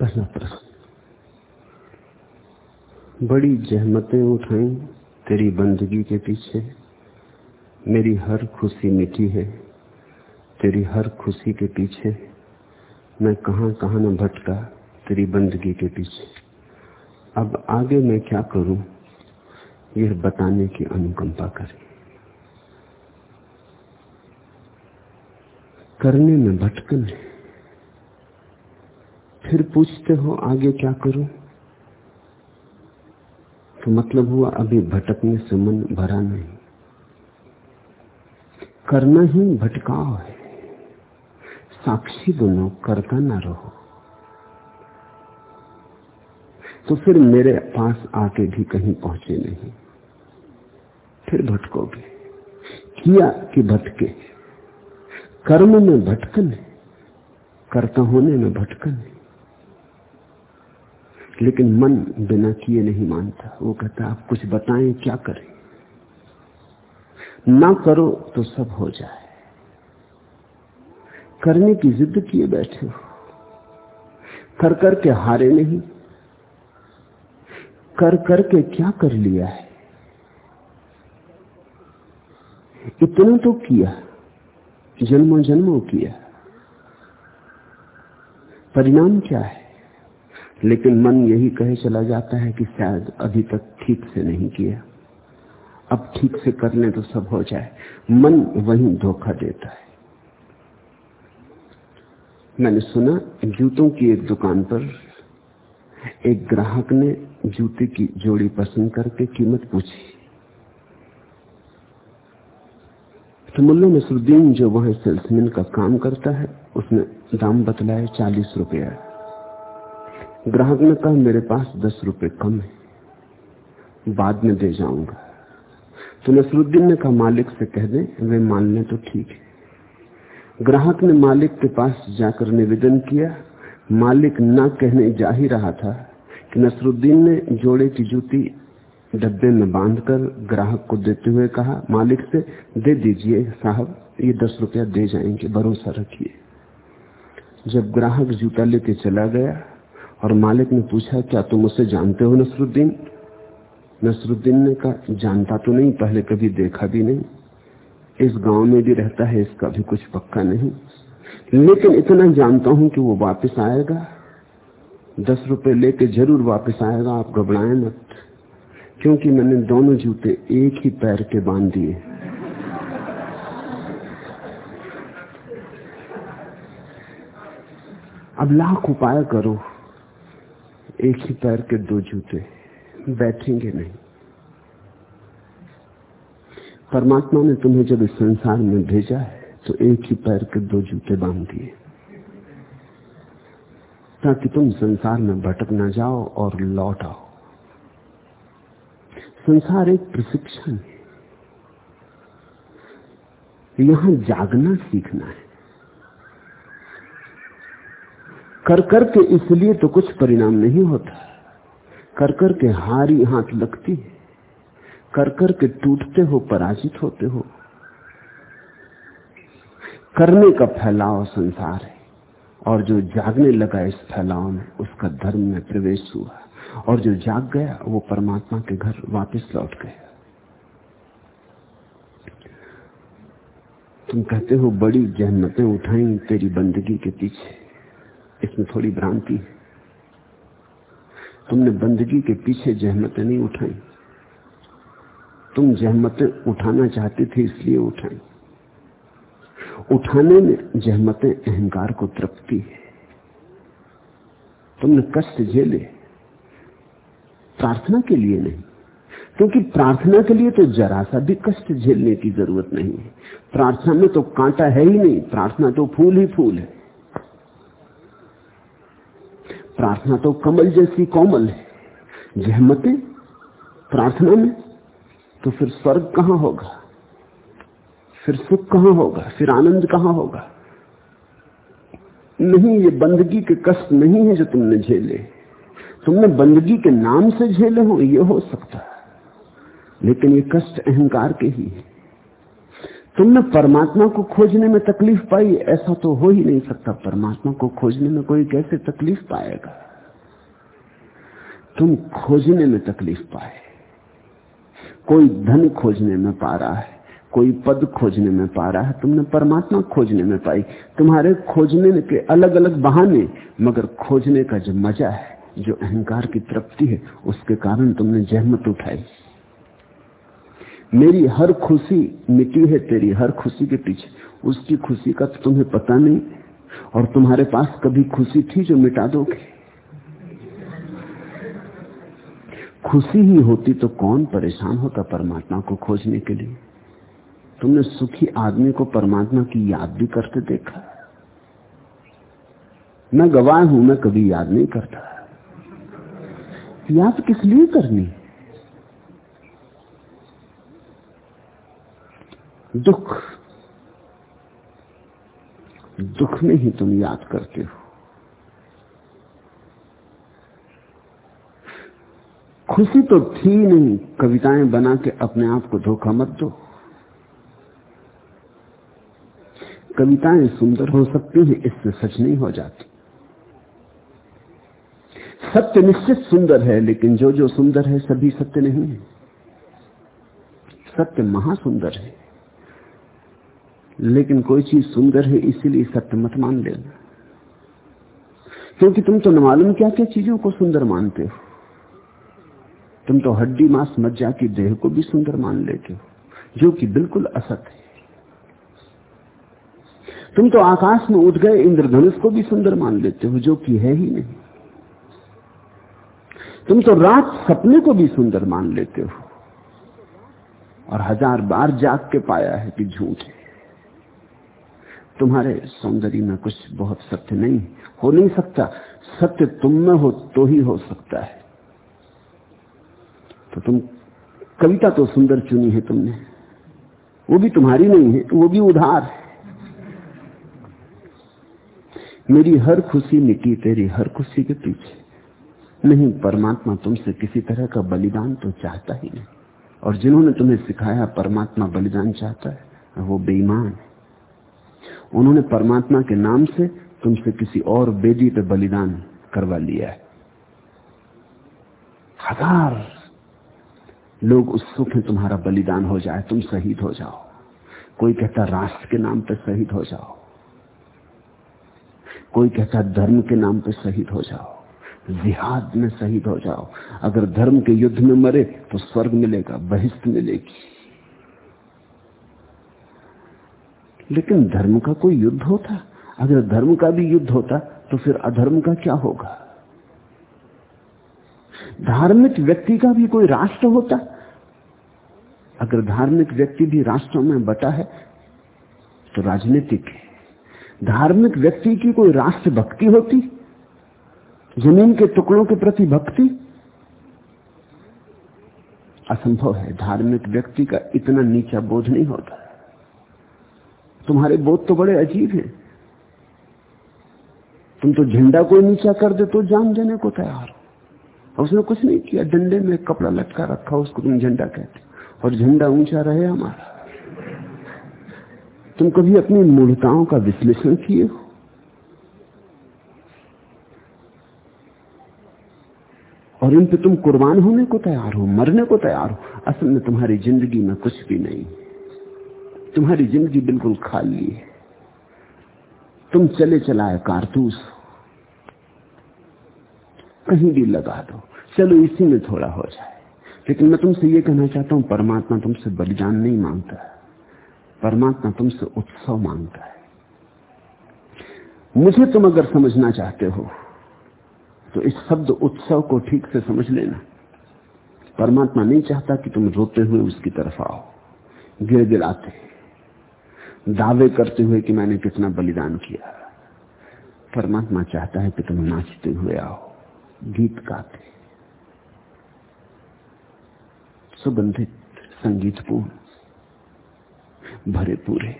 पहला प्रश्न। बड़ी जहमतें उठाई तेरी बंदगी के पीछे। मेरी हर खुशी मिठी है, तेरी हर खुशी के पीछे। मैं कहाँ कहाँ न भटका तेरी बंदगी के पीछे। अब आगे मैं क्या करूँ, यह बताने की अनुकंपा करें। करने में भटकन है फिर पूछते हो, आगे क्या करूँ? तो मतलब हुआ, अभी भटकने से मन भरा नहीं। करना ही भटकाव है। साक्षी बनो, करता ना रहो। तो फिर मेरे पास आके भी कहीं पहुँचे नहीं। फिर भटकोगे। किया कि भटके? कर्म में भटकन करता होने में भटकन है। लेकिन मन बिना किए नहीं मानता। वो कहता, आप कुछ बताएँ, क्या करें? ना करो तो सब हो जाए। करने की जिद किए बैठे हो। कर कर के हारे नहीं। कर कर के क्या कर लिया है? इतना तो किया, जन्मों जन्मों किया। परिणाम क्या है? लेकिन मन यही कहे चला जाता है कि शायद अभी तक ठीक से नहीं किया। अब ठीक से कर ले तो सब हो जाए। मन वही धोखा देता है। मैंने सुना, जूतों की एक दुकान पर एक ग्राहक ने जूते की जोड़ी पसंद करके कीमत पूछी। तो मुल्ला नसरुद्दीन जो वहाँ सेल्समैन का काम करता है, उसने दाम बतलाया चालीस रुपया। ग्राहक ने कहा, मेरे पास दस रुपए कम है। बाद में दे जाऊँगा। तो नसरुद्दीन ने कहा, मालिक से कह दे, वे मान लें तो ठीक है। ग्राहक ने मालिक के पास जाकर निवेदन किया। मालिक ना कहने जा ही रहा था कि नसरुद्दीन ने जोड़े की जूती डब्बे में बांधकर ग्राहक को देते हुए कहा, मालिक से दे दीजिए, साहब, ये दस रुपया दे जाएँगे, भरोसा रखिए। जब ग्राहक जूता लेके चला गया और मालिक ने पूछा, क्या तुम उसे जानते हो नसरुद्दीन? नसरुद्दीन ने कहा, जानता तो नहीं, पहले कभी देखा भी नहीं। इस गाँव में भी रहता है, इसका भी कुछ पक्का नहीं। लेकिन इतना जानता हूँ कि वो वापस आएगा। दस रुपए लेके ज़रूर वापस आएगा, आप घबराए मत, क्योंकि मैंने दोनों जूते एक ही पैर के बाँध दिए। अब लाख उपाय करो। एक ही पैर के दो जूते बैठेंगे नहीं। परमात्मा ने तुम्हें जब इस संसार में भेजा है तो एक ही पैर के दो जूते बाँध दिए। ताकि तुम संसार में भटक ना जाओ और लौट आओ। संसार एक प्रशिक्षण है। यहाँ जागना सीखना है। कर कर के इसलिए तो कुछ परिणाम नहीं होता। कर कर के हारी हाथ लगती है। कर कर के टूटते हो, पराजित होते हो। करने का फैलाव संसार है। और जो जागने लगा इस फैलाव में, उसका धर्म में प्रवेश हुआ। और जो जाग गया, वो परमात्मा के घर वापस लौट गया। तुम कहते हो, बड़ी जहमतें उठाई तेरी बंदगी के पीछे। इसमें थोड़ी भ्रांति है। तुमने बंदगी के पीछे जहमतें नहीं उठाई। तुम जहमतें उठाना चाहते थे इसलिए उठाई। उठाने में जहमतें अहंकार को तृप्ति है। तुमने कष्ट झेले, प्रार्थना के लिए नहीं। क्योंकि प्रार्थना के लिए तो जरा सा भी कष्ट झेलने की ज़रूरत नहीं है। प्रार्थना में तो कांटा है ही नहीं, प्रार्थना तो फूल ही फूल है। प्रार्थना तो कमल जैसी कोमल है। जहमते प्रार्थना में तो फिर स्वर्ग कहाँ होगा? फिर सुख कहाँ होगा? फिर आनंद कहाँ होगा? नहीं, ये बंदगी के कष्ट नहीं है जो तुमने झेले। तुमने बंदगी के नाम से झेले हो, ये हो सकता है। लेकिन ये कष्ट अहंकार के ही है। तुमने परमात्मा को खोजने में तकलीफ़ पाई, ऐसा तो हो ही नहीं सकता। परमात्मा को खोजने में कोई कैसे तकलीफ़ पाएगा? तुम खोजने में तकलीफ़ पाए। कोई धन खोजने में पा रहा है, कोई पद खोजने में पा रहा है, तुमने परमात्मा खोजने में पाई। तुम्हारे खोजने के अलग अलग बहाने, मगर खोजने का जो मज़ा है, जो अहंकार की तृप्ति है, उसके कारण तुमने जहमत उठाई। मेरी हर खुशी मिट्टी है तेरी, हर खुशी के पीछे। उसकी खुशी का तो तुम्हें पता नहीं। और तुम्हारे पास कभी खुशी थी जो मिटा दोगे? खुशी ही होती तो कौन परेशान होता परमात्मा को खोजने के लिए? तुमने सुखी आदमी को परमात्मा की याद भी करते देखा? मैं गवाह हूँ, मैं कभी याद नहीं करता। याद किस लिए करनी? दुख। दुख में ही तुम याद करते हो। खुशी तो थी नहीं, कविताएँ बना के अपने आप को धोखा मत दो। कविताएँ सुंदर हो सकती हैं, इससे सच नहीं हो जाती। सत्य निश्चित सुंदर है, लेकिन जो जो सुंदर है, सभी सत्य नहीं है। सत्य महासुंदर है। लेकिन कोई चीज़ सुंदर है, इसीलिए सत्य मत मान लेना। क्योंकि तुम तो न मालूम क्या क्या चीज़ों को सुंदर मानते हो। तुम तो हड्डी मांस मज्जा की देह को भी सुंदर मान लेते हो, जो कि बिल्कुल असत है। तुम तो आकाश में उठ गए इंद्रधनुष को भी सुंदर मान लेते हो, जो कि है ही नहीं। तुम तो रात सपने को भी सुंदर मान लेते हो, और हज़ार बार जाग के पाया है कि झूठ है। तुम्हारे सौंदर्य में कुछ बहुत सत्य नहीं हो नहीं सकता। सत्य तुम में हो तो ही हो सकता है। तो तुम कविता तो सुंदर चुनी है तुमने। वो भी तुम्हारी नहीं है, वो भी उधार है। मेरी हर खुशी मिटी, तेरी हर खुशी के पीछे। नहीं, परमात्मा तुमसे किसी तरह का बलिदान तो चाहता ही नहीं। और जिन्होंने तुम्हें सिखाया, परमात्मा बलिदान चाहता है, वो बेईमान है। उन्होंने परमात्मा के नाम से तुमसे किसी और बेदी पे बलिदान करवा लिया है। हज़ार लोग उत्सुक हैं तुम्हारा बलिदान हो जाए, तुम शहीद हो जाओ। कोई कहता राष्ट्र के नाम पर शहीद हो जाओ। कोई कहता धर्म के नाम पर शहीद हो जाओ। जिहाद में शहीद हो जाओ। अगर धर्म के युद्ध में मरे तो स्वर्ग मिलेगा, बहिष्ठ मिलेगी। लेकिन धर्म का कोई युद्ध होता? अगर धर्म का भी युद्ध होता तो फिर अधर्म का क्या होगा? धार्मिक व्यक्ति का भी कोई राष्ट्र होता? अगर धार्मिक व्यक्ति भी राष्ट्रों में बटा है तो राजनीतिक है। धार्मिक व्यक्ति की कोई राष्ट्र भक्ति होती? ज़मीन के टुकड़ों के प्रति भक्ति? असंभव है। धार्मिक व्यक्ति का इतना नीचा बोझ नहीं होता। तुम्हारे बोध तो बड़े अजीब हैं। तुम तो झंडा कोई नीचा कर दे तो जान देने को तैयार हो। उसने कुछ नहीं किया, डंडे में कपड़ा लटका रखा, उसको तुम झंडा कहते और झंडा ऊँचा रहे हमारा। तुम कभी अपनी मूर्ताओं का विश्लेषण किए हो? और इन पे तुम कुर्बान होने को तैयार हो, मरने को तैयार हो। असल में तुम्हारी ज़िंदगी में कुछ भी नहीं। तुम्हारी ज़िंदगी बिल्कुल खाली है। तुम चले चलाए कारतूस। कहीं भी लगा दो। चलो इसी में थोड़ा हो जाए। लेकिन मैं तुमसे ये कहना चाहता हूँ, परमात्मा तुमसे बलिदान नहीं माँगता परमात्मा तुमसे उत्सव माँगता है। मुझे तुम अगर समझना चाहते हो तो इस शब्द उत्सव को ठीक से समझ लेना। परमात्मा नहीं चाहता कि तुम रोते हुए उसकी तरफ़ आओ। गिड़गिड़ाते दावे करते हुए कि मैंने कितना बलिदान किया। परमात्मा चाहता है कि तुम नाचते हुए आओ, गीत गाते। सुगंधित, संगीतपूर्ण, भरे पूरे।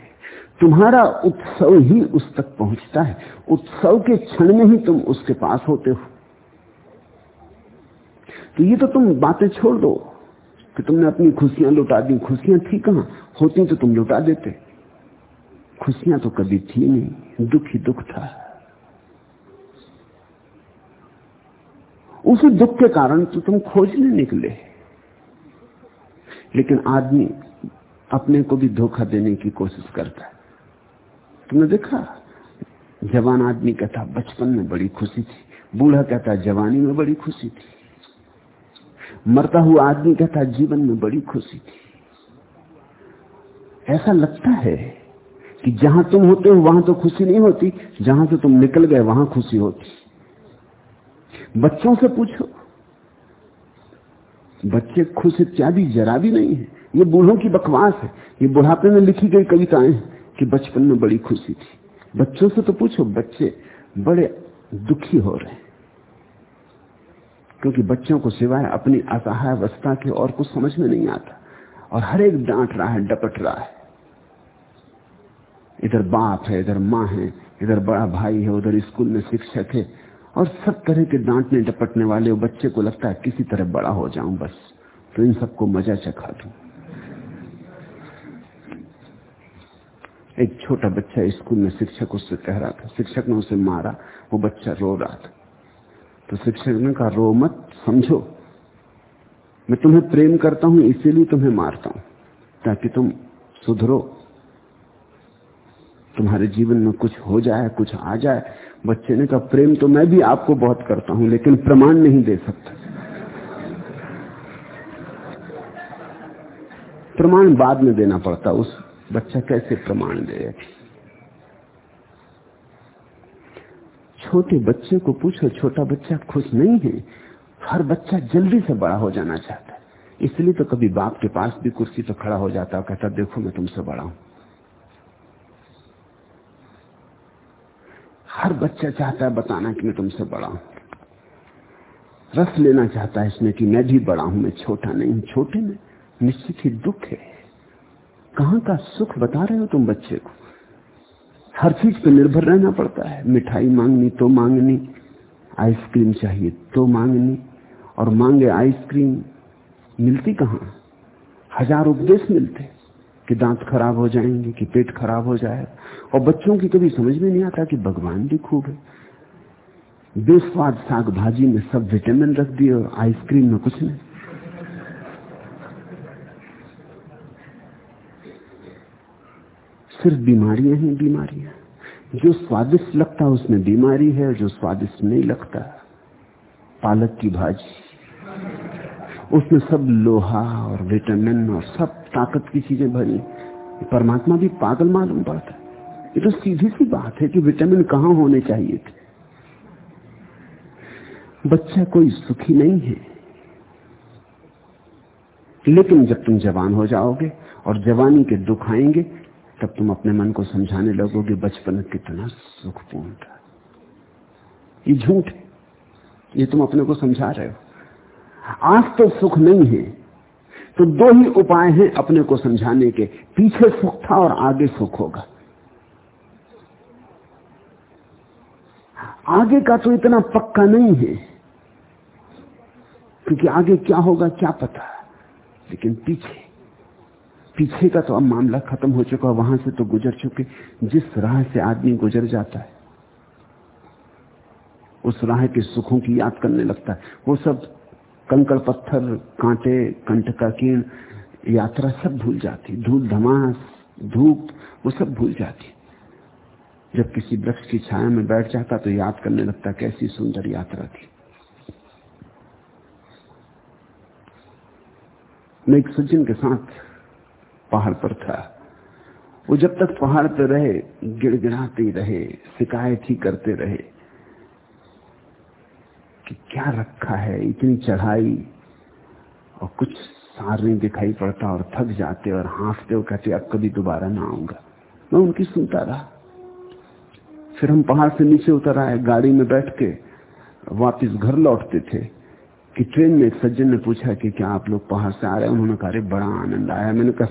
तुम्हारा उत्सव ही उस तक पहुँचता है। उत्सव के क्षण में ही तुम उसके पास होते हो। तो ये तो तुम बातें छोड़ दो कि तुमने अपनी खुशियाँ लुटा दी। खुशियाँ थी कहाँ? होती तो तुम लुटा देते। खुशियाँ तो कभी थी नहीं, दुख ही दुख था। उसी दुख के कारण तो तुम खोजने निकले। लेकिन आदमी अपने को भी धोखा देने की कोशिश करता है। तुमने देखा? जवान आदमी कहता, बचपन में बड़ी खुशी थी। बूढ़ा कहता, जवानी में बड़ी खुशी थी। मरता हुआ आदमी कहता, जीवन में बड़ी खुशी थी। ऐसा लगता है कि जहाँ तुम होते हो, वहाँ तो खुशी नहीं होती। जहाँ से तुम निकल गए, वहाँ खुशी होती। बच्चों से पूछो। बच्चे खुश इत्यादि जरा भी नहीं है। ये बूढ़ों की बकवास है। ये बुढ़ापे में लिखी गई कविताएँ कि बचपन में बड़ी खुशी थी। बच्चों से तो पूछो, बच्चे बड़े दुखी हो रहे हैं। क्योंकि बच्चों को सिवाय अपनी असहाय अवस्था के और कुछ समझ में नहीं आता। और हर एक डांट रहा है, डपट रहा है। इधर बाप है, इधर माँ है, इधर बड़ा भाई है, उधर स्कूल में शिक्षक है। और सब तरह के डांटने डपटने वाले बच्चे को लगता है किसी तरह बड़ा हो जाऊँ बस तो इन सबको मज़ा चखा दू। एक छोटा बच्चा स्कूल में शिक्षक उससे कह रहा था, शिक्षक ने उसे मारा, वो बच्चा रो रहा था। तो शिक्षक ने कहा, रो मत, समझो। मैं तुम्हें प्रेम करता हूँ, इसीलिए तुम्हें मारता हूँ, ताकि तुम सुधरो तुम्हारे जीवन में कुछ हो जाए, कुछ आ जाए। बच्चे ने कहा, प्रेम तो मैं भी आपको बहुत करता हूँ, लेकिन प्रमाण नहीं दे सकता। प्रमाण बाद में देना पड़ता, उस बच्चा कैसे प्रमाण दे? छोटे बच्चे को पूछो, छोटा बच्चा खुश नहीं है, हर बच्चा जल्दी से बड़ा हो जाना चाहता है। इसलिए तो कभी बाप के पास भी कुर्सी पर खड़ा हो जाता है कहता, देखो, मैं तुमसे बड़ा हूँ। हर बच्चा चाहता है बताना कि मैं तुमसे बड़ा हूँ। रस लेना चाहता है इसमें कि मैं भी बड़ा हूँ, मैं छोटा नहीं छोटे में निश्चित ही दुख है। कहाँ का सुख बता रहे हो तुम बच्चे को? हर चीज़ पे निर्भर रहना पड़ता है। मिठाई मांगनी तो मांगनी। आइसक्रीम चाहिए तो मांगनी। और मांगे आइसक्रीम, मिलती कहाँ? हज़ार उपदेश मिलते। कि दांत खराब हो जाएँगे, कि पेट खराब हो जाएगा और बच्चों की कभी समझ में नहीं आता कि भगवान भी खूब है। बेस्वाद साग भाजी में सब विटामिन रख दिए और आइसक्रीम में कुछ नहीं। सिर्फ़ बीमारियाँ ही बीमारियाँ जो स्वादिष्ट लगता है उसमें बीमारी है, जो स्वादिष्ट नहीं लगता। पालक की भाजी। उसमें सब लोहा और विटामिन और सब ताकत की चीज़ें भरी। परमात्मा भी पागल मालूम पड़ता है। ये तो सीधी सी बात है कि विटामिन कहाँ होने चाहिए थे। बच्चा कोई सुखी नहीं है। लेकिन जब तुम जवान हो जाओगे और जवानी के दुख आएँगे, तब तुम अपने मन को समझाने लगोगे, बचपन कितना सुखपूर्ण था। ये झूठ ये तुम अपने को समझा रहे हो। आज तो सुख नहीं है। तो दो ही उपाय हैं अपने को समझाने के। पीछे सुख था और आगे सुख होगा। आगे का तो इतना पक्का नहीं है। क्योंकि आगे क्या होगा, क्या पता। लेकिन पीछे पीछे का तो अब मामला खत्म हो चुका वहाँ से तो गुजर चुके। जिस राह से आदमी गुजर जाता है, उस राह के सुखों की याद करने लगता है। वो सब कंकड़ पत्थर, कांटे, कंठ का कीण, यात्रा सब भूल जाती। धूल, धमास, धूप, वो सब भूल जाती। जब किसी वृक्ष की छाया में बैठ जाता तो याद करने लगता कैसी सुंदर यात्रा थी। मैं एक सज्जन के साथ पहाड़ पर था। वो जब तक पहाड़ पर रहे, गिड़गिड़ाते रहे, शिकायत ही करते रहे। कि क्या रखा है, इतनी चढ़ाई। और कुछ सार नहीं दिखाई पड़ता और थक जाते और हाफते और कहते, अब कभी दोबारा ना आऊँगा। मैं उनकी सुनता रहा। फिर हम पहाड़ से नीचे उतर आए, गाड़ी में बैठ के वापिस घर लौटते थे कि ट्रेन में एक सज्जन ने पूछा कि क्या आप लोग पहाड़ से आ रहे हैं? उन्होंने कहा बड़ा आनंद आया। मैंने कहा,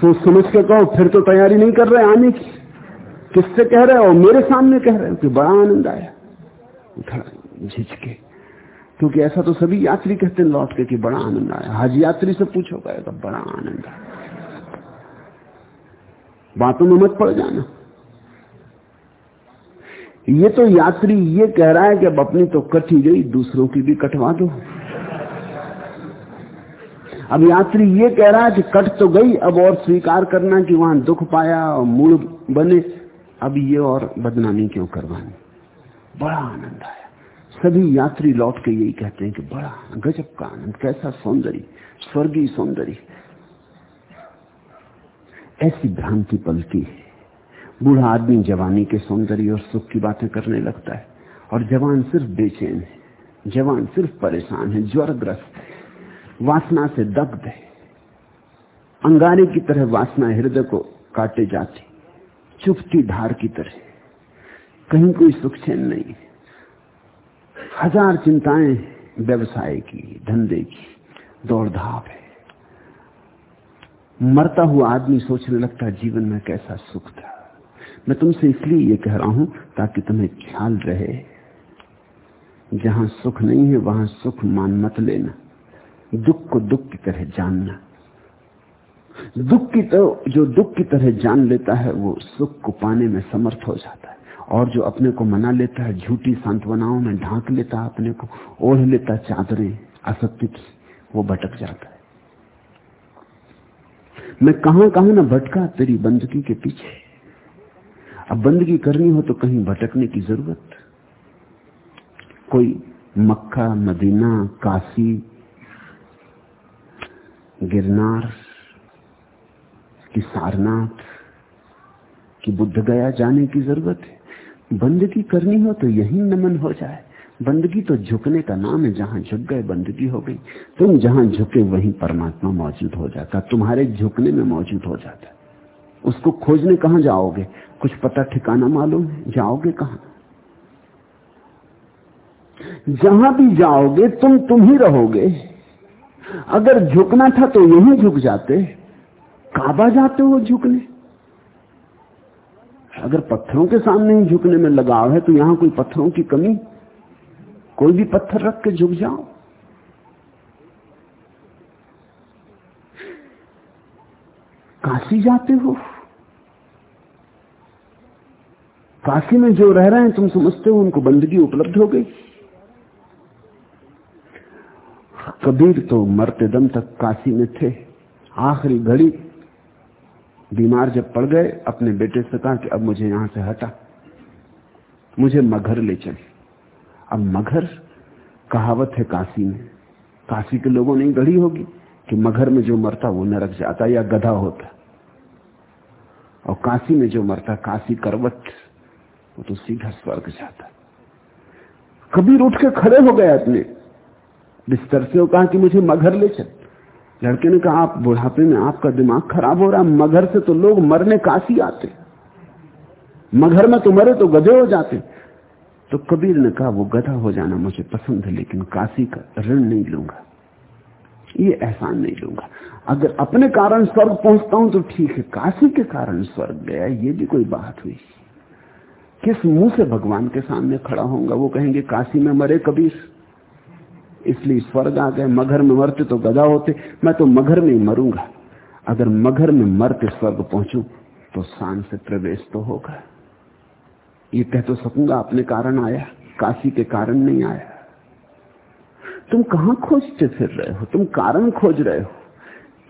सोच समझ के कहो, फिर तो तैयारी नहीं कर रहे, आने की। किससे कह रहे हो? मेरे सामने कह रहे हो कि बड़ा आनंद आया। झिझके। क्योंकि ऐसा तो सभी यात्री कहते हैं, लौट के कि बड़ा आनंद आया। हज यात्री से पूछो कहेगा बड़ा आनंद आया। बातों में मत पड़ जाना। ये तो यात्री ये कह रहा है कि अब अपनी तो कट ही गई, दूसरों की भी कटवा दो। अब यात्री ये कह रहा है कि कट तो गई, अब और स्वीकार करना कि वहाँ दुख पाया और मूड बने। अब ये और बदनामी क्यों करवानी बड़ा आनंद आया। सभी यात्री लौट के यही कहते हैं कि बड़ा गजब का आनंद, कैसा सौंदर्य, स्वर्गीय सौंदर्य। ऐसी भ्रांति पलती है। बूढ़ा आदमी जवानी के सौंदर्य और सुख की बातें करने लगता है। और जवान सिर्फ़ बेचैन है। जवान सिर्फ़ परेशान है, ज्वरग्रस्त है। वासना से दग्ध है। अंगारे की तरह वासना हृदय को काटे जाती। चुपती धार की तरह। कहीं कोई सुख चैन नहीं। हज़ार चिंताएँ व्यवसाय की, धंधे की दौड़ धाप है। मरता हुआ आदमी सोचने लगता, जीवन में कैसा सुख था। मैं तुमसे इसलिए ये कह रहा हूँ ताकि तुम्हें ख्याल रहे। जहाँ सुख नहीं है, वहाँ सुख मान मत लेना। दुख को दुख की तरह जानना। दुख की तो जो दुख की तरह जान लेता है, वो सुख को पाने में समर्थ हो जाता है। और जो अपने को मना लेता है, झूठी सांत्वनाओं में ढांक लेता है अपने को, ओढ़ लेता चादरें, असत्य की वो भटक जाता है। मैं कहाँ कहा ना भटका, तेरी बंदगी के पीछे। अब बंदगी करनी हो तो कहीं भटकने की ज़रूरत। कोई मक्का, मदीना, काशी, गिरनार की सारनाथ, की बुद्ध गया जाने की ज़रूरत है। बंदगी करनी हो तो यही नमन हो जाए। बंदगी तो झुकने का नाम है, जहाँ झुक गए बंदगी हो गई। तुम जहाँ झुके, वहीं परमात्मा मौजूद हो जाता। तुम्हारे झुकने में मौजूद हो जाता। उसको खोजने कहा जाओगे? कुछ पता ठिकाना मालूम है? जाओगे कहा? जहाँ भी जाओगे, तुम तुम ही रहोगे। अगर झुकना था तो यही झुक जाते। काबा जाते हो झुकने? अगर पत्थरों के सामने ही झुकने में लगाव है तो यहाँ कोई पत्थरों की कमी? कोई भी पत्थर रख के झुक जाओ। काशी जाते हो? काशी में जो रह रहे हैं, तुम समझते हो उनको बंदगी उपलब्ध हो गई? कबीर तो मरते दम तक काशी में थे। आखिरी घड़ी बीमार जब पड़ गए, अपने बेटे से कहा कि अब मुझे यहाँ से हटा। मुझे मगर ले चल। अब मगर कहावत है काशी में। काशी के लोगों ने गढ़ी होगी कि मगर में जो मरता वो नरक जाता या गधा होता। और काशी में जो मरता, काशी करवट, वो तो सीधा स्वर्ग जाता। कबीर उठ के खड़े हो गए अपने। बिस्तर से कहा कि मुझे मगर ले चल। लड़के ने कहा, आप बुढ़ापे में आपका दिमाग खराब हो रहा मगर से तो लोग मरने काशी आते मगर में तो मरे तो गधे हो जाते तो कबीर ने कहा, वो गधा हो जाना मुझे पसंद है, लेकिन काशी का ऋण नहीं लूँगा। ये एहसान नहीं लूँगा। अगर अपने कारण स्वर्ग पहुँचता हूँ तो ठीक है, काशी के कारण स्वर्ग गया ये भी कोई बात हुई। किस मुँह से भगवान के सामने खड़ा होऊँगा? वो कहेंगे, काशी में मरे कबीर। इसलिए स्वर्ग आ गए, मगर में मरते तो गदा होते, मैं तो मगर में मरूँगा। अगर मगर में मर के स्वर्ग पहुंचू तो शान से प्रवेश तो होगा। ये कह तो सकूँगा, अपने कारण आया, काशी के कारण नहीं आया। तुम कहाँ खोजते फिर रहे हो? तुम कारण खोज रहे हो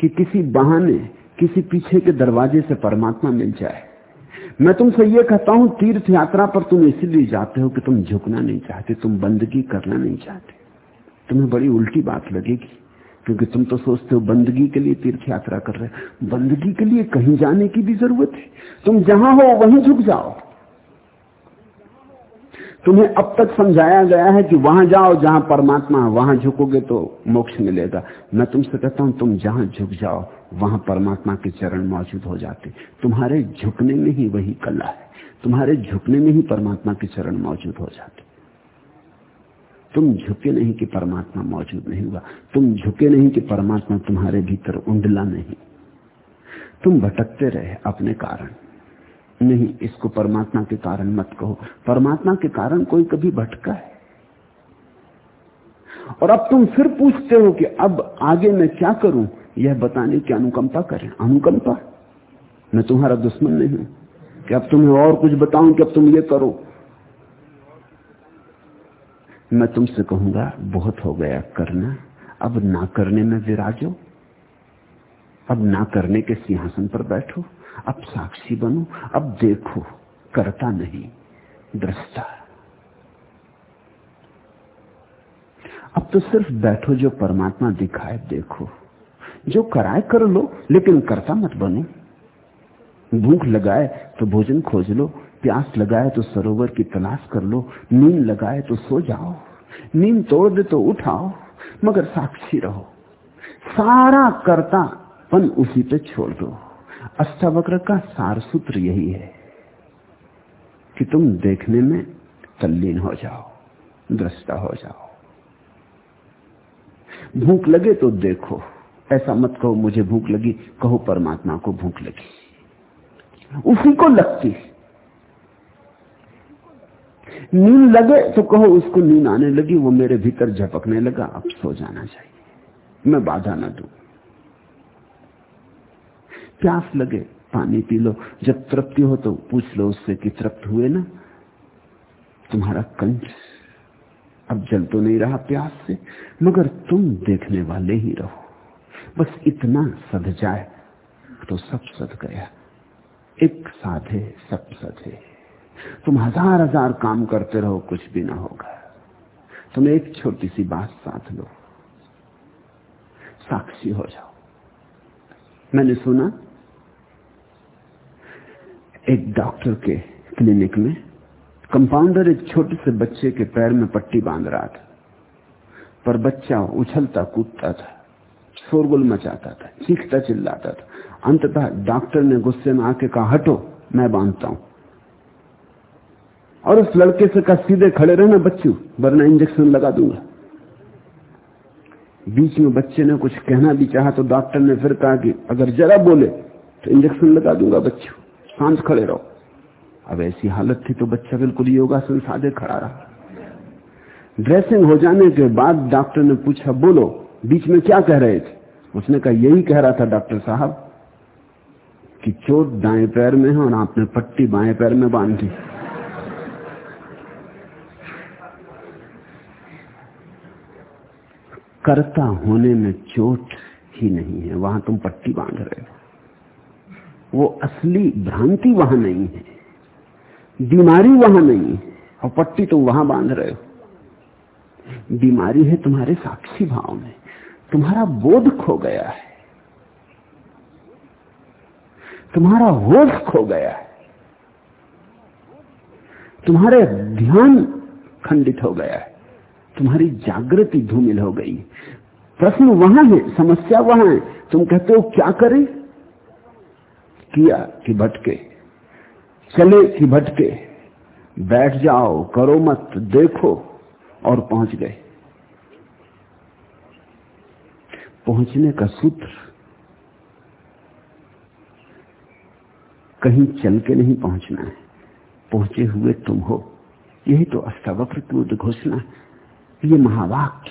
कि किसी बहाने, किसी पीछे के दरवाजे से परमात्मा मिल जाए। मैं तुमसे ये कहता हूँ, तीर्थ यात्रा पर तुम इसलिए जाते हो कि तुम झुकना नहीं चाहते, तुम बंदगी करना नहीं चाहते। तुम्हें बड़ी उल्टी बात लगेगी, क्योंकि तुम तो सोचते हो बंदगी के लिए तीर्थ यात्रा कर रहे बंदगी के लिए कहीं जाने की भी ज़रूरत है। तुम जहाँ हो, वहीं झुक जाओ। तुम्हें अब तक समझाया गया है कि वहाँ जाओ, जहाँ परमात्मा है, वहाँ झुकोगे तो मोक्ष मिलेगा। मैं तुमसे कहता हूँ, तुम जहाँ झुक जाओ, वहाँ परमात्मा के चरण मौजूद हो जाते। तुम्हारे झुकने में ही वही कला है। तुम्हारे झुकने में ही परमात्मा के चरण मौजूद हो जाते। तुम झुके नहीं कि परमात्मा मौजूद नहीं हुआ। तुम झुके नहीं कि परमात्मा तुम्हारे भीतर उंडला नहीं। तुम भटकते रहे अपने कारण। नहीं, इसको परमात्मा के कारण मत कहो। परमात्मा के कारण कोई कभी भटका है। और अब तुम फिर पूछते हो कि अब आगे मैं क्या करूँ? यह बताने की अनुकंपा करें। अनुकंपा? मैं तुम्हारा दुश्मन नहीं हूँ। कि अब तुम्हें और कुछ बताऊँ कि अब तुम ये करो। मैं तुमसे कहूँगा, बहुत हो गया करना, अब ना करने में विराजो अब ना करने के सिंहासन पर बैठो, अब साक्षी बनो, अब देखो, करता नहीं, दृष्टा। अब तो सिर्फ़ बैठो जो परमात्मा दिखाए, देखो। जो कराए, कर लो, लेकिन करता मत बनो। भूख लगाए तो भोजन खोज लो प्यास लगाए तो सरोवर की तलाश कर लो, नींद लगाए तो सो जाओ, नींद तोड़ दे तो उठाओ, मगर साक्षी रहो। सारा करता पन उसी पे छोड़ दो। अष्टावक्र का सार सूत्र यही है कि तुम देखने में तल्लीन हो जाओ, दृष्टा हो जाओ। भूख लगे तो देखो। ऐसा मत कहो, मुझे भूख लगी, कहो, परमात्मा को भूख लगी। उसी को लगती नींद लगे तो कहो उसको नींद आने लगी, वो मेरे भीतर झपकने लगा, अब सो जाना चाहिए। मैं बाधा ना दू। प्यास लगे, पानी पी लो, जब तृप्ति हो तो पूछ लो उससे कि तृप्त हुए ना? तुम्हारा कंठ। अब जल तो नहीं रहा प्यास से, मगर तुम देखने वाले ही रहो। बस इतना सध जाए तो सब सध गया। एक साधे, सब सधे। तुम हज़ार हज़ार काम करते रहो, कुछ भी ना होगा। तुम एक छोटी सी बात साथ लो। साक्षी हो जाओ। मैंने सुना, एक डॉक्टर के क्लिनिक में कंपाउंडर एक छोटे से बच्चे के पैर में पट्टी बाँध रहा था, पर बच्चा उछलता कूदता था, शोरगुल मचाता था, चीखता चिल्लाता था। अंततः डॉक्टर ने गुस्से में आके कहा, हटो, मैं बांधता हूँ। और उस लड़के से कहा सीधे खड़े रहना बच्चू, वरना इंजेक्शन लगा दूँगा। बीच में बच्चे ने कुछ कहना भी चाहा तो डॉक्टर ने फिर कहा कि अगर जरा बोले तो इंजेक्शन लगा दूँगा बच्चू, शांत खड़े रहो। अब ऐसी हालत थी तो बच्चा बिल्कुल योगासन साधे खड़ा रहा। ड्रेसिंग हो जाने के बाद डॉक्टर ने पूछा, बोलो, बीच में क्या कह रहे थे? उसने कहा, यही कह रहा था डॉक्टर साहब कि चोट दाएँ पैर में है और आपने पट्टी बाएँ पैर में बाँध। दी कर्ता होने में चोट ही नहीं है, वहाँ तुम पट्टी बाँध रहे हो। वो असली भ्रांति वहाँ नहीं है, बीमारी वहाँ नहीं है, और पट्टी तुम वहाँ बाँध रहे हो। बीमारी है तुम्हारे साक्षी भाव में, तुम्हारा बोध खो गया है, तुम्हारा होश खो गया है, तुम्हारे ध्यान खंडित हो गया है। तुम्हारी जागृति धूमिल हो गई। प्रश्न वहाँ है, समस्या वहाँ है। तुम कहते हो, क्या करें? किया कि भटके, चले कि भटके। बैठ जाओ, करो मत, देखो, और पहुँच गए। पहुँचने का सूत्र, कहीं चल के नहीं पहुँचना है। पहुँचे हुए तुम हो। यही तो अष्टावक्र की घोषणा है। ये महावाक्य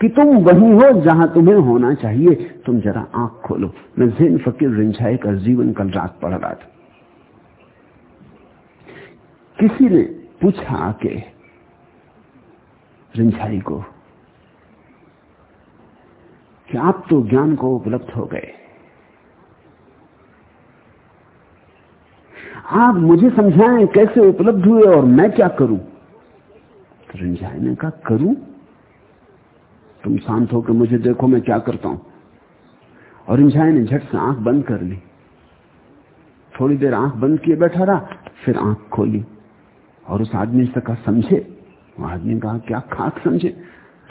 कि तुम वही हो जहाँ तुम्हें होना चाहिए। तुम जरा आँख खोलो। मैं जैन फकीर रिंझाई का जीवन कल रात पढ़ रहा था। किसी ने पूछा आके रिंझाई को कि आप तो ज्ञान को उपलब्ध हो गए। आप मुझे समझाएँ कैसे उपलब्ध हुए और मैं क्या करूँ? रिंझाई ने कहा करूँ? तुम शांत होकर मुझे देखो, मैं क्या करता हूँ? और रिंझाई ने झट से आँख बंद कर ली। थोड़ी देर आँख बंद किए बैठा रहा, फिर आँख खोली। और उस आदमी से कहा, समझे? वो आदमी कहा, क्या खाक समझे?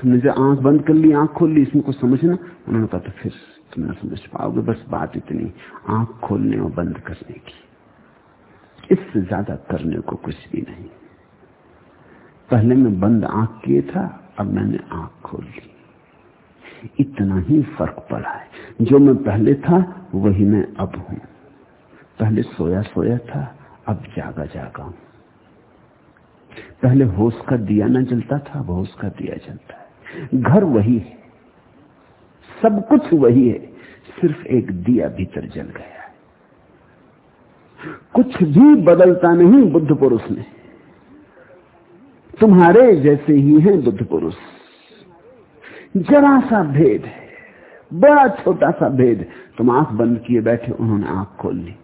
तुमने जो आँख बंद कर ली, आँख खोल ली, इसमें कुछ समझना उन्होंने कहा तो फिर तुम ना समझ पाओगे, बस बात इतनी, आँख खोलने और बंद करने की। इससे ज़्यादा करने को कुछ भी नहीं। पहले मैं बंद आँख किए था, अब मैंने आँख खोल ली। इतना ही फ़र्क पड़ा है। जो मैं पहले था, वही मैं अब हूँ। पहले सोया सोया था, अब जागा जागा हूँ। पहले होश का दिया ना जलता था, अब होश का दिया जलता है। घर वही है। सब कुछ वही है। सिर्फ़ एक दिया भीतर जल गया है। कुछ भी बदलता नहीं बुद्ध पुरुष ने तुम्हारे जैसे ही हैं बुद्ध पुरुष। जरा सा भेद है, बड़ा छोटा सा भेद। तुम आँख बंद किए बैठे, उन्होंने आँख खोल ली।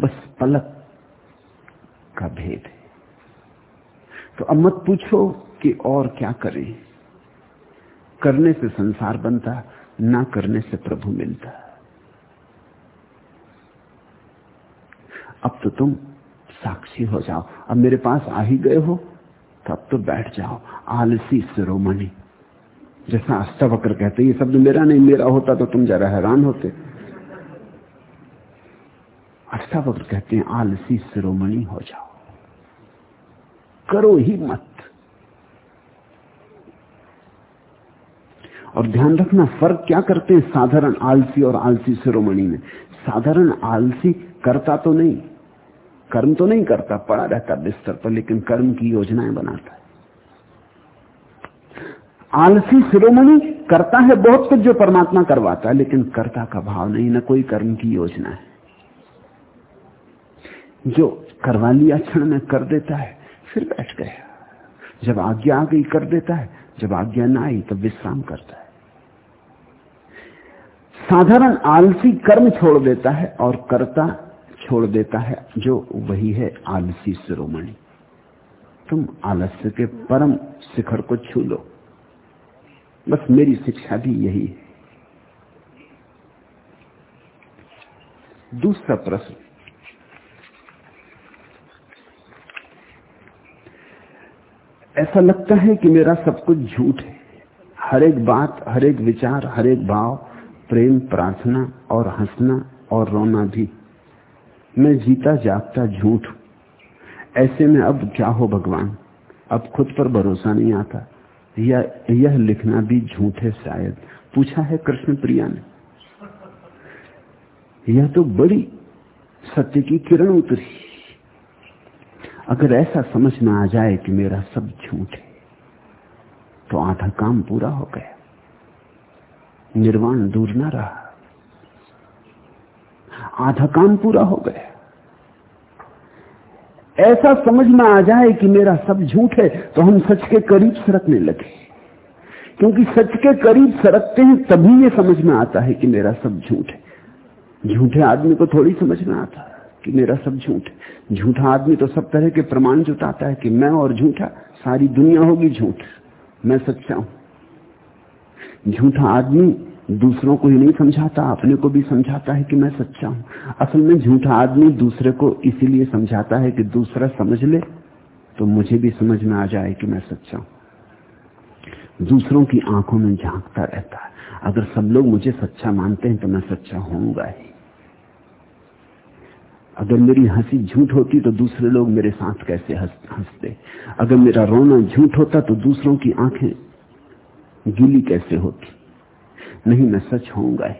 बस पलक का भेद है। तो अब मत पूछो कि और क्या करें। करने से संसार बनता, ना करने से प्रभु मिलता। अब तो तुम साक्षी हो जाओ। अब मेरे पास आ ही गए हो, तब तो बैठ जाओ। आलसी शिरोमणि जैसा अष्टावक्र कहते ये शब्द मेरा नहीं, मेरा होता तो तुम जरा हैरान होते। अष्टावक्र कहते हैं, आलसी शिरोमणि हो जाओ। करो ही मत। और ध्यान रखना, फ़र्क क्या करते हैं साधारण आलसी और आलसी शिरोमणि में? साधारण आलसी करता तो नहीं। कर्म तो नहीं करता, पड़ा रहता बिस्तर पर, लेकिन कर्म की योजनाएँ बनाता है। आलसी शिरोमणि करता है बहुत कुछ जो परमात्मा करवाता है, लेकिन कर्ता का भाव नहीं, ना कोई कर्म की योजना है। जो करवा लिया क्षण में कर देता है, फिर बैठ गया। जब आज्ञा आ गई, कर देता है। जब आज्ञा ना आई, तब विश्राम करता है। साधारण आलसी कर्म छोड़ देता है, और कर्ता छोड़ देता है, जो वही है आलसी शिरोमणि। तुम आलस्य के परम शिखर को छू लो। बस मेरी शिक्षा भी यही है। दूसरा प्रश्न। ऐसा लगता है कि मेरा सब कुछ झूठ है। हर एक बात, हर एक विचार, हर एक भाव, प्रेम, प्रार्थना और हंसना और रोना भी। मैं जीता जागता झूठ ऐसे में अब क्या हो भगवान? अब खुद पर भरोसा नहीं आता। या, यह लिखना भी झूठ है शायद। पूछा है कृष्ण प्रिया ने। यह तो बड़ी सत्य की किरण उतरी। अगर ऐसा समझ में आ जाए कि मेरा सब झूठ है तो आधा काम पूरा हो गया। निर्वाण दूर ना रहा। आधा काम पूरा हो गया। ऐसा समझ में आ जाए कि मेरा सब झूठ है तो हम सच के करीब सरकने लगे। क्योंकि सच के करीब सरकते हैं, तभी ये समझ में आता है कि मेरा सब झूठ है। झूठे आदमी को थोड़ी समझ में आता है कि मेरा सब झूठ है। झूठा आदमी तो सब तरह के प्रमाण जुटाता है कि मैं और झूठा, सारी दुनिया होगी झूठ। मैं सच्चा हूँ। झूठा आदमी दूसरों को ही नहीं समझाता, अपने को भी समझाता है कि मैं सच्चा हूँ। असल में झूठा आदमी दूसरे को इसीलिए समझाता है कि दूसरा समझ ले तो मुझे भी समझ में आ जाए कि मैं सच्चा हूँ। दूसरों की आँखों में झांकता रहता है। अगर सब लोग मुझे सच्चा मानते हैं तो मैं सच्चा होऊँगा ही। अगर मेरी हँसी झूठ होती तो दूसरे लोग मेरे साथ कैसे हँसते? अगर मेरा रोना झूठ होता तो दूसरों की आँखें गीली कैसे होती? नहीं, मैं सच होऊँगा ही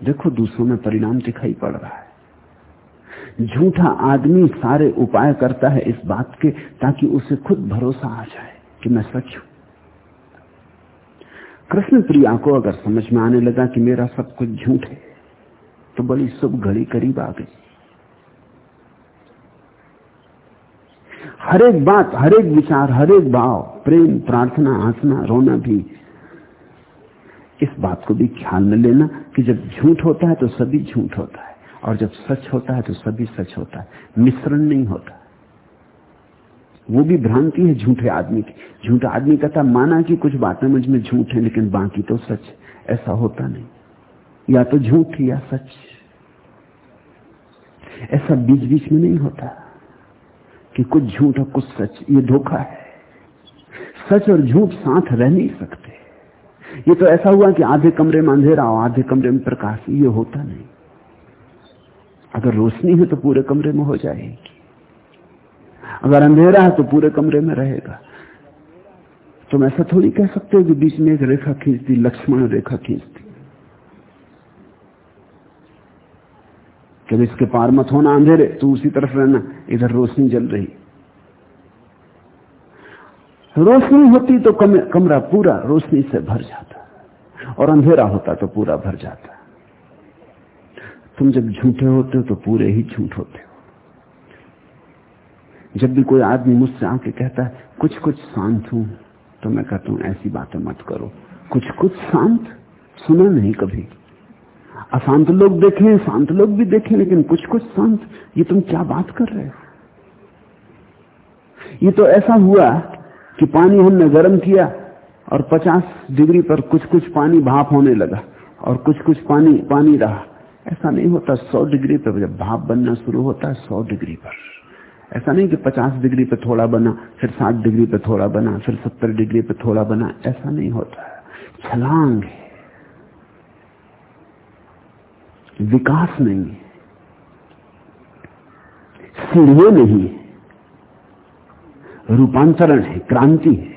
देखो, दूसरों में परिणाम दिखाई पड़ रहा है। झूठा आदमी सारे उपाय करता है इस बात के, ताकि उसे खुद भरोसा आ जाए कि मैं सच हूँ। कृष्ण प्रिया को अगर समझ में आने लगा कि मेरा सब कुछ झूठ है तो बड़ी शुभ घड़ी करीब आ गई। हर एक बात, हर एक विचार, हर एक भाव, प्रेम, प्रार्थना हंसना रोना भी इस बात को भी ख्याल में लेना कि जब झूठ होता है तो सभी झूठ होता है और जब सच होता है तो सभी सच होता है। मिश्रण नहीं होता। वो भी भ्रांति है झूठे आदमी की। झूठा आदमी कहता माना कि कुछ बातें मुझमें झूठ है, लेकिन बाकी तो सच ऐसा होता नहीं। या तो झूठ या सच। ऐसा बीच बीच में नहीं होता कि कुछ झूठ और कुछ सच। ये धोखा है। सच और झूठ साथ रह नहीं सकते। ये तो ऐसा हुआ कि आधे कमरे में अंधेरा हो आधे कमरे में प्रकाश, ये होता नहीं। अगर रोशनी है तो पूरे कमरे में हो जाएगी। अगर अंधेरा है तो पूरे कमरे में रहेगा। तुम ऐसा थोड़ी कह सकते हो कि बीच में एक रेखा खींचती, लक्ष्मण रेखा खींचती। कि इसके पार मत होना, अंधेरे, तू उसी तरफ़ रहना, इधर रोशनी जल रही। रोशनी होती तो कम, कमरा पूरा रोशनी से भर जाता। और अंधेरा होता तो पूरा भर जाता। तुम जब झूठे होते हो तो पूरे ही झूठ होते हो। जब भी कोई आदमी मुझसे आके कहता है कुछ कुछ शांत हूँ तो मैं कहता हूँ ऐसी बातें मत करो। कुछ कुछ शांत? सुना नहीं कभी। अशांत लोग देखे शांत लोग भी देखे लेकिन कुछ कुछ शांत? ये तुम क्या बात कर रहे हो? ये तो ऐसा हुआ कि पानी हमने गर्म किया और 50 डिग्री पर कुछ कुछ पानी भाप होने लगा और कुछ कुछ पानी पानी रहा। ऐसा नहीं होता 100 डिग्री पर जब भाप बनना शुरू होता है 100 डिग्री पर। ऐसा नहीं कि 50 डिग्री पर थोड़ा बना, फिर 60 डिग्री पर थोड़ा बना, फिर 70 डिग्री पर थोड़ा बना। ऐसा नहीं होता छलांग है। विकास नहीं है। नहीं रूपांतरण है, क्रांति है।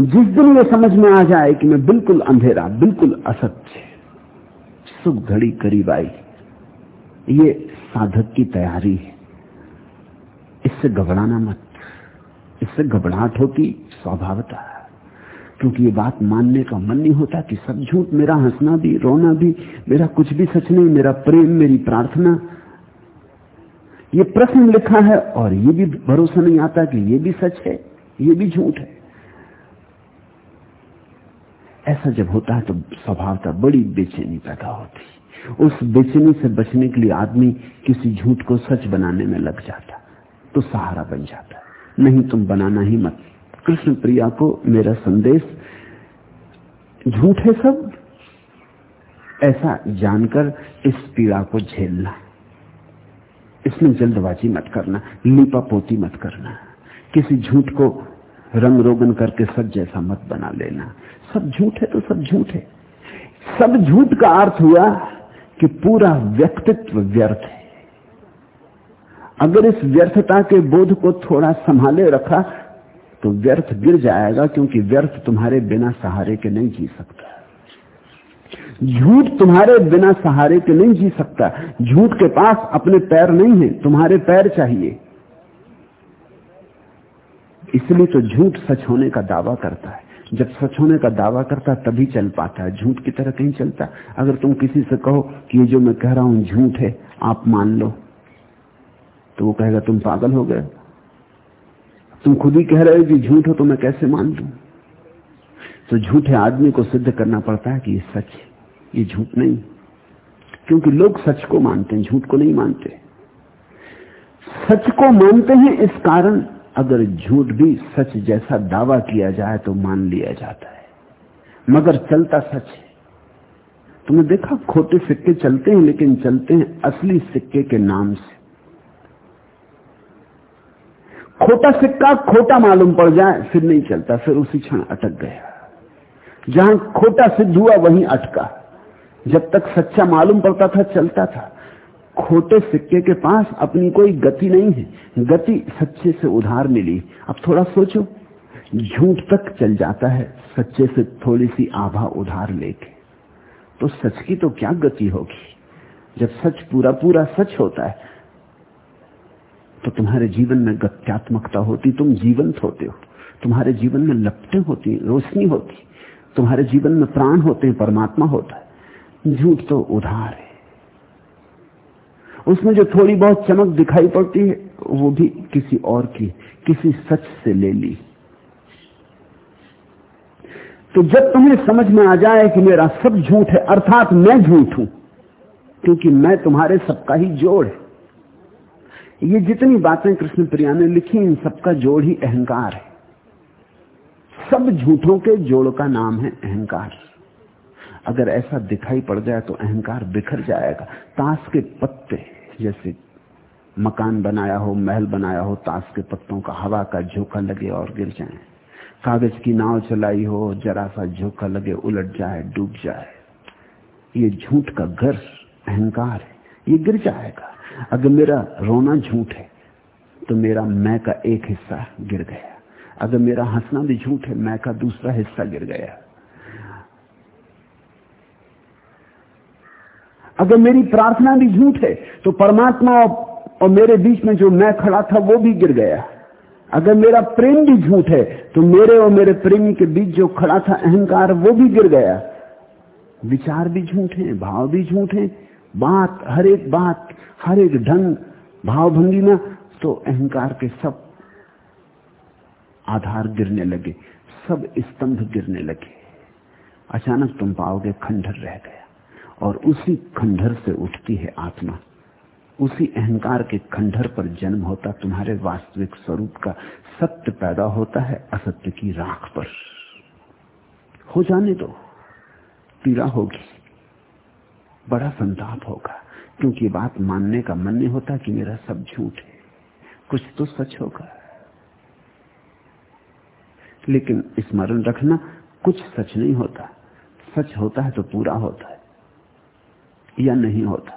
जिस दिन ये समझ में आ जाए कि मैं बिल्कुल अंधेरा, बिल्कुल असत्य सुख घड़ी करीब आई, ये साधक की तैयारी है। इससे घबराना मत, इससे घबराहट होती स्वभावता क्योंकि ये बात मानने का मन नहीं होता कि सब झूठ, मेरा हंसना भी, रोना भी, मेरा कुछ भी सच नहीं, मेरा प्रेम, मेरी प्रार्थना ये प्रश्न लिखा है और ये भी भरोसा नहीं आता कि ये भी सच है, ये भी झूठ है। ऐसा जब होता है तो स्वभावता बड़ी बेचैनी पैदा होती उस बेचैनी से बचने के लिए आदमी किसी झूठ को सच बनाने में लग जाता तो सहारा बन जाता नहीं तुम बनाना ही मत। कृष्ण प्रिया को मेरा संदेश, झूठ है सब? ऐसा जानकर इस पीड़ा को झेलना। इसमें जल्दबाजी मत करना लिपा पोती मत करना। किसी झूठ को रंग रोगन करके सब जैसा मत बना लेना। सब झूठ है तो सब झूठ है। सब झूठ का अर्थ हुआ कि पूरा व्यक्तित्व व्यर्थ है। अगर इस व्यर्थता के बोध को थोड़ा संभाले रखा तो व्यर्थ गिर जाएगा, क्योंकि व्यर्थ तुम्हारे बिना सहारे के नहीं जी सकता। झूठ तुम्हारे बिना सहारे के नहीं जी सकता। झूठ के पास अपने पैर नहीं है, तुम्हारे पैर चाहिए। इसलिए तो झूठ सच होने का दावा करता है। जब सच होने का दावा करता है तभी चल पाता है। झूठ की तरह कहीं चलता। अगर तुम किसी से कहो कि ये जो मैं कह रहा हूँ झूठ है, आप मान लो। तो वो कहेगा, तुम पागल हो गए। तुम खुद ही कह रहे हो कि झूठ हो तो मैं कैसे मान लू? तो झूठे आदमी को सिद्ध करना पड़ता है कि ये सच है। ये झूठ नहीं। क्योंकि लोग सच को मानते हैं, झूठ को नहीं मानते। सच को मानते हैं इस कारण, अगर झूठ भी सच जैसा दावा किया जाए तो मान लिया जाता है। मगर चलता सच है। तुमने देखा, खोटे सिक्के चलते हैं, लेकिन चलते हैं असली सिक्के के नाम से। खोटा सिक्का खोटा मालूम पड़ जाए, फिर नहीं चलता, फिर उसी क्षण अटक गया। जहाँ खोटा सिद्ध हुआ, वहीं अटका। जब तक सच्चा मालूम पड़ता था, चलता था। खोटे सिक्के के पास अपनी कोई गति नहीं है। गति सच्चे से उधार मिली। अब थोड़ा सोचो, झूठ तक चल जाता है, सच्चे से थोड़ी सी आभा उधार लेके। तो सच की तो क्या गति होगी? जब सच पूरा पूरा सच होता है तो तुम्हारे जीवन में गत्यात्मकता होती, तुम जीवंत होते हो। तुम्हारे जीवन में लपटें होती, रोशनी होती। तुम्हारे जीवन में प्राण होते हैं, परमात्मा होता है। झूठ तो उधार है। उसमें जो थोड़ी बहुत चमक दिखाई पड़ती है, वो भी किसी और की, किसी सच से ले ली। तो जब तुम्हें समझ में आ जाए कि मेरा सब झूठ है, अर्थात मैं झूठ हूँ, क्योंकि मैं तुम्हारे सबका ही जोड़ है। ये जितनी बातें कृष्ण प्रिया ने लिखी, इन सबका जोड़ ही अहंकार है। सब झूठों के जोड़ का नाम है अहंकार। अगर ऐसा दिखाई पड़ जाए तो अहंकार बिखर जाएगा। ताश के पत्ते जैसे मकान बनाया हो, महल बनाया हो, ताश के पत्तों का हवा का झोंका लगे और गिर जाए। कागज़ की नाव चलाई हो, जरा सा झोंका लगे, उलट जाए, डूब जाए। ये झूठ का घर अहंकार है। ये गिर जाएगा। अगर मेरा रोना झूठ है तो मेरा मैं का एक हिस्सा गिर गया। अगर मेरा हंसना भी झूठ है, मैं का दूसरा हिस्सा गिर गया। अगर मेरी प्रार्थना भी झूठ है तो परमात्मा और मेरे बीच में जो मैं खड़ा था, वो भी गिर गया। अगर मेरा प्रेम भी झूठ है तो मेरे और मेरे प्रेमी के बीच जो खड़ा था, अहंकार, वो भी गिर गया। विचार भी झूठ है, भाव भी झूठ है। बात, हर एक बात, हर एक ढंग भावभंगी में तो अहंकार के सब आधार गिरने लगे, सब स्तंभ गिरने लगे। अचानक तुम पाओगे खंडर रह गया और उसी खंडर से उठती है आत्मा। उसी अहंकार के खंडर पर जन्म होता, तुम्हारे वास्तविक स्वरूप का सत्य पैदा होता है, असत्य की राख पर। हो जाने दो, पीड़ा होगी, बड़ा संताप होगा, क्योंकि बात मानने का मन नहीं होता कि मेरा सब झूठ है। कुछ तो सच होगा। लेकिन स्मरण रखना, कुछ सच नहीं होता। सच होता है तो पूरा होता है। या नहीं होता।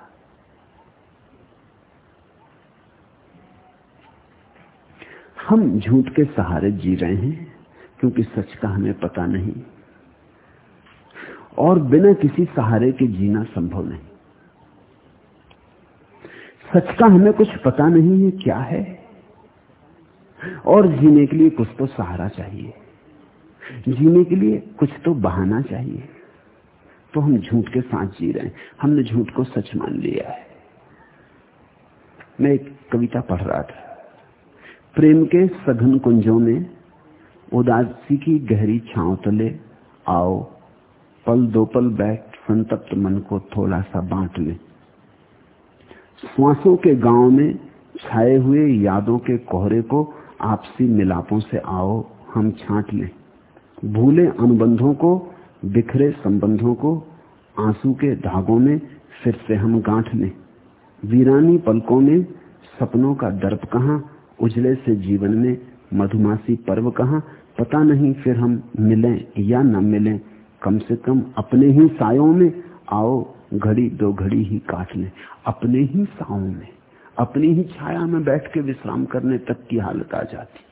हम झूठ के सहारे जी रहे हैं क्योंकि सच का हमें पता नहीं और बिना किसी सहारे के जीना संभव नहीं। सच का हमें कुछ पता नहीं है क्या है और जीने के लिए कुछ तो सहारा चाहिए। जीने के लिए कुछ तो बहाना चाहिए। तो हम झूठ के साथ जी रहे हैं। हमने झूठ को सच मान लिया है। मैं एक कविता पढ़ रहा था। प्रेम के सघन कुंजों में उदासी की गहरी छांव तले आओ, पल दो पल बैठ संतप्त मन को थोड़ा सा बांट ले। श्वासों के गाँव में छाए हुए यादों के कोहरे को आपसी मिलापों से आओ, हम छांट लें। भूले अनुबंधों को बिखरे संबंधों को आँसू के धागों में फिर से हम गांठ लें वीरानी पलकों में सपनों का दर्प कहा, उजले से जीवन में मधुमासी पर्व कहा, पता नहीं फिर हम मिलें या न मिलें, कम से कम अपने ही सायों में आओ घड़ी दो घड़ी ही काट लें अपने ही सायों में, अपनी ही छाया में बैठ के विश्राम करने तक की हालत आ जाती।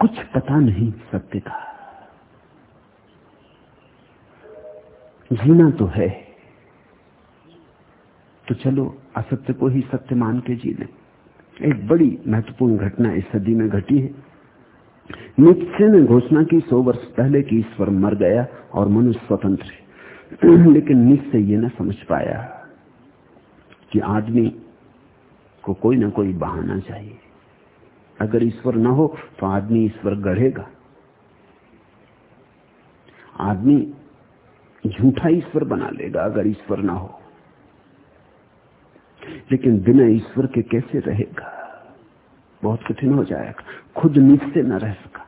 कुछ पता नहीं सत्य का। जीना तो है। तो चलो, असत्य को ही सत्य मान के जी लें। एक बड़ी महत्वपूर्ण घटना इस सदी में घटी है। निश्चय ने घोषणा की, सौ वर्ष पहले कि ईश्वर मर गया और मनुष्य स्वतंत्र है। लेकिन निश्चय ये ना समझ पाया कि आदमी को कोई ना कोई बहाना चाहिए। अगर ईश्वर ना हो तो आदमी ईश्वर गढ़ेगा। आदमी झूठा ईश्वर बना लेगा अगर ईश्वर ना हो। लेकिन बिना ईश्वर के कैसे रहेगा? बहुत कठिन हो जाएगा। खुद निश्चय न रह सका।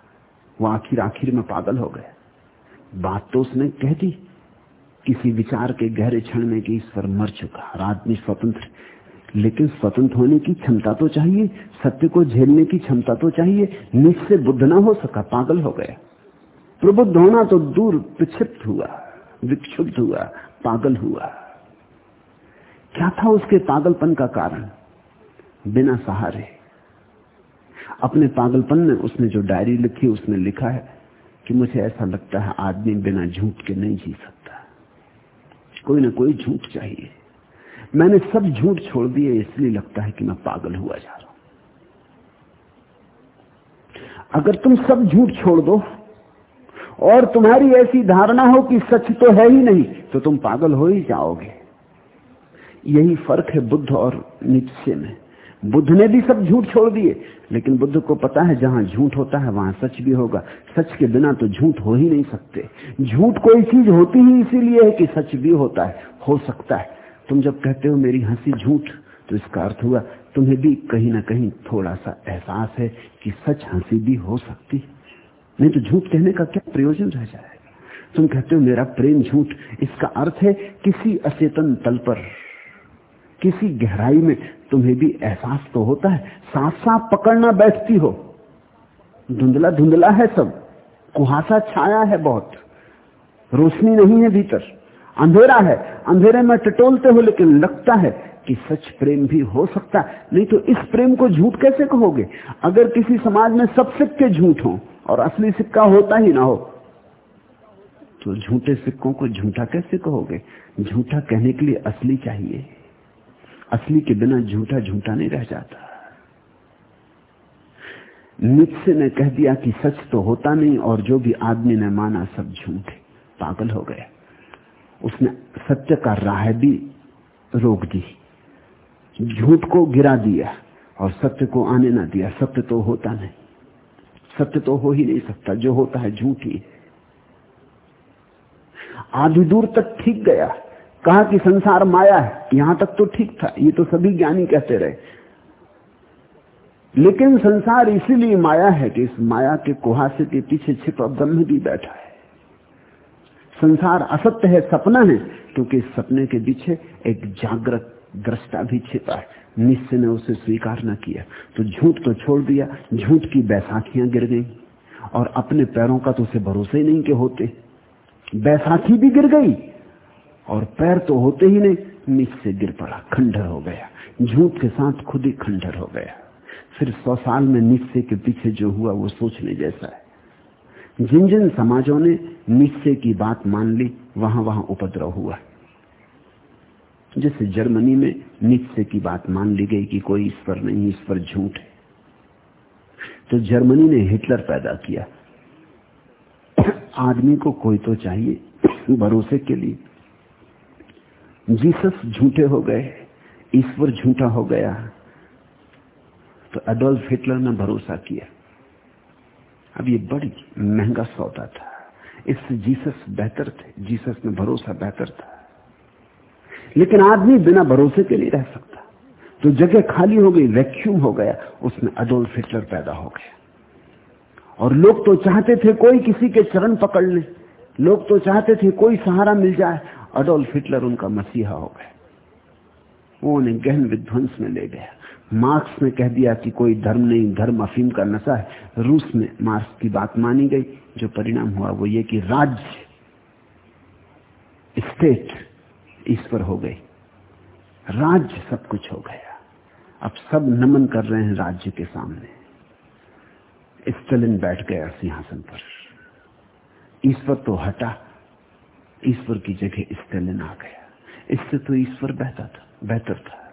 वो आखिर आखिर में पागल हो गया। बात तो उसने कह दी। किसी विचार के गहरे क्षण में कि ईश्वर मर चुका आदमी स्वतंत्र लेकिन स्वतंत्र होने की क्षमता तो चाहिए, सत्य को झेलने की क्षमता तो चाहिए, निश्चय बुद्ध ना हो सका, पागल हो गया। प्रबुद्ध होना तो दूर विक्षिप्त हुआ, विक्षुब्ध हुआ, पागल हुआ। क्या था उसके पागलपन का कारण? बिना सहारे। अपने पागलपन में उसने जो डायरी लिखी, उसने लिखा है कि मुझे ऐसा लगता है आदमी बिना झूठ के नहीं जी सकता। कोई ना कोई झूठ चाहिए। मैंने सब झूठ छोड़ दिए, इसलिए लगता है कि मैं पागल हुआ जा रहा हूँ। अगर तुम सब झूठ छोड़ दो, और तुम्हारी ऐसी धारणा हो कि सच तो है ही नहीं तो तुम पागल हो ही जाओगे। यही फ़र्क है बुद्ध और निश्चय में। बुद्ध ने भी सब झूठ छोड़ दिए, लेकिन बुद्ध को पता है जहाँ झूठ होता है, वहाँ सच भी होगा। सच के बिना तो झूठ हो ही नहीं सकते। झूठ कोई चीज़ होती ही इसीलिए है कि सच भी होता है, हो सकता है। तुम जब कहते हो मेरी हँसी झूठ तो इसका अर्थ हुआ तुम्हें भी कहीं ना कहीं थोड़ा सा एहसास है कि सच हँसी भी हो सकती नहीं तो झूठ कहने का क्या प्रयोजन रह जाएगा? तुम कहते हो मेरा प्रेम झूठ, इसका अर्थ है किसी अचेतन तल पर, किसी गहराई में तुम्हें भी एहसास तो होता है सांस सांस पकड़ना बैठती हो। धुंधला धुंधला है सब, कुहासा छाया है बहुत, रोशनी नहीं है भीतर। अंधेरा है। अंधेरे में टटोलते हो, लेकिन लगता है कि सच प्रेम भी हो सकता नहीं तो इस प्रेम को झूठ कैसे कहोगे? अगर किसी समाज में सब सिक्के झूठ हो और असली सिक्का होता ही ना हो तो झूठे सिक्कों को झूठा कैसे कहोगे? झूठा कहने के लिए असली चाहिए। असली के बिना झूठा झूठा नहीं रह जाता। नित्य ने कह दिया कि सच तो होता नहीं और जो भी आदमी ने माना सब झूठ पागल हो गया उसने सत्य का राह भी रोक दी। झूठ को गिरा दिया और सत्य को आने ना दिया। सत्य तो होता नहीं। सत्य तो हो ही नहीं सकता। जो होता है झूठ ही। आधी दूर तक ठीक गया। कहा कि संसार माया है? यहाँ तक तो ठीक था। ये तो सभी ज्ञानी कहते रहे। लेकिन संसार इसीलिए माया है कि इस माया के कुहासे के पीछे छिपा ब्रह्म भी बैठा है। संसार असत्य है, सपना है, क्योंकि इस सपने के पीछे एक जागृत दृष्टा भी छिपा है। निश्चय ने उसे स्वीकार न किया। तो झूठ तो छोड़ दिया, झूठ की बैसाखियाँ गिर गई, और अपने पैरों का तो उसे भरोसे ही नहीं के होते। बैसाखी भी गिर गई, और पैर तो होते ही नहीं, निश्चय गिर पड़ा खंडर हो गया। झूठ के साथ खुद ही खंडर हो गया। फिर सौ साल में निश्चय के पीछे जो हुआ, वो सोचने जैसा है। जिन जिन समाजों ने निश्चय की बात मान ली, वहाँ वहाँ उपद्रव हुआ। जैसे जर्मनी में निश्चय की बात मान ली गई कि कोई ईश्वर नहीं ईश्वर झूठ है तो जर्मनी ने हिटलर पैदा किया। आदमी को कोई तो चाहिए भरोसे के लिए। जीसस झूठे हो गए, ईश्वर झूठा हो गया तो एडोल्फ हिटलर ने भरोसा किया। अब ये बड़ी महँगा सौदा था। इससे जीसस बेहतर थे, जीसस में भरोसा बेहतर था। लेकिन आदमी बिना भरोसे के नहीं रह सकता। तो जगह खाली हो गई वैक्यूम हो गया, उसमें अडोल्फ हिटलर पैदा हो गया। और लोग तो चाहते थे कोई किसी के चरण पकड़ ले लोग तो चाहते थे कोई सहारा मिल जाए। अडोल्फ हिटलर उनका मसीहा हो गया वो उन्हें गहन विध्वंस में ले गया। मार्क्स ने कह दिया कि कोई धर्म नहीं, धर्म अफीम का नशा है। रूस में मार्क्स की बात मानी गई। जो परिणाम हुआ वो ये कि राज्य स्टेट ईश्वर हो गई। राज्य सब कुछ हो गया। अब सब नमन कर रहे हैं राज्य के सामने। स्टलिन बैठ गया सिंहासन पर। ईश्वर तो हटा। ईश्वर की जगह स्टलिन आ गया। इससे तो ईश्वर बेहतर था बेहतर था।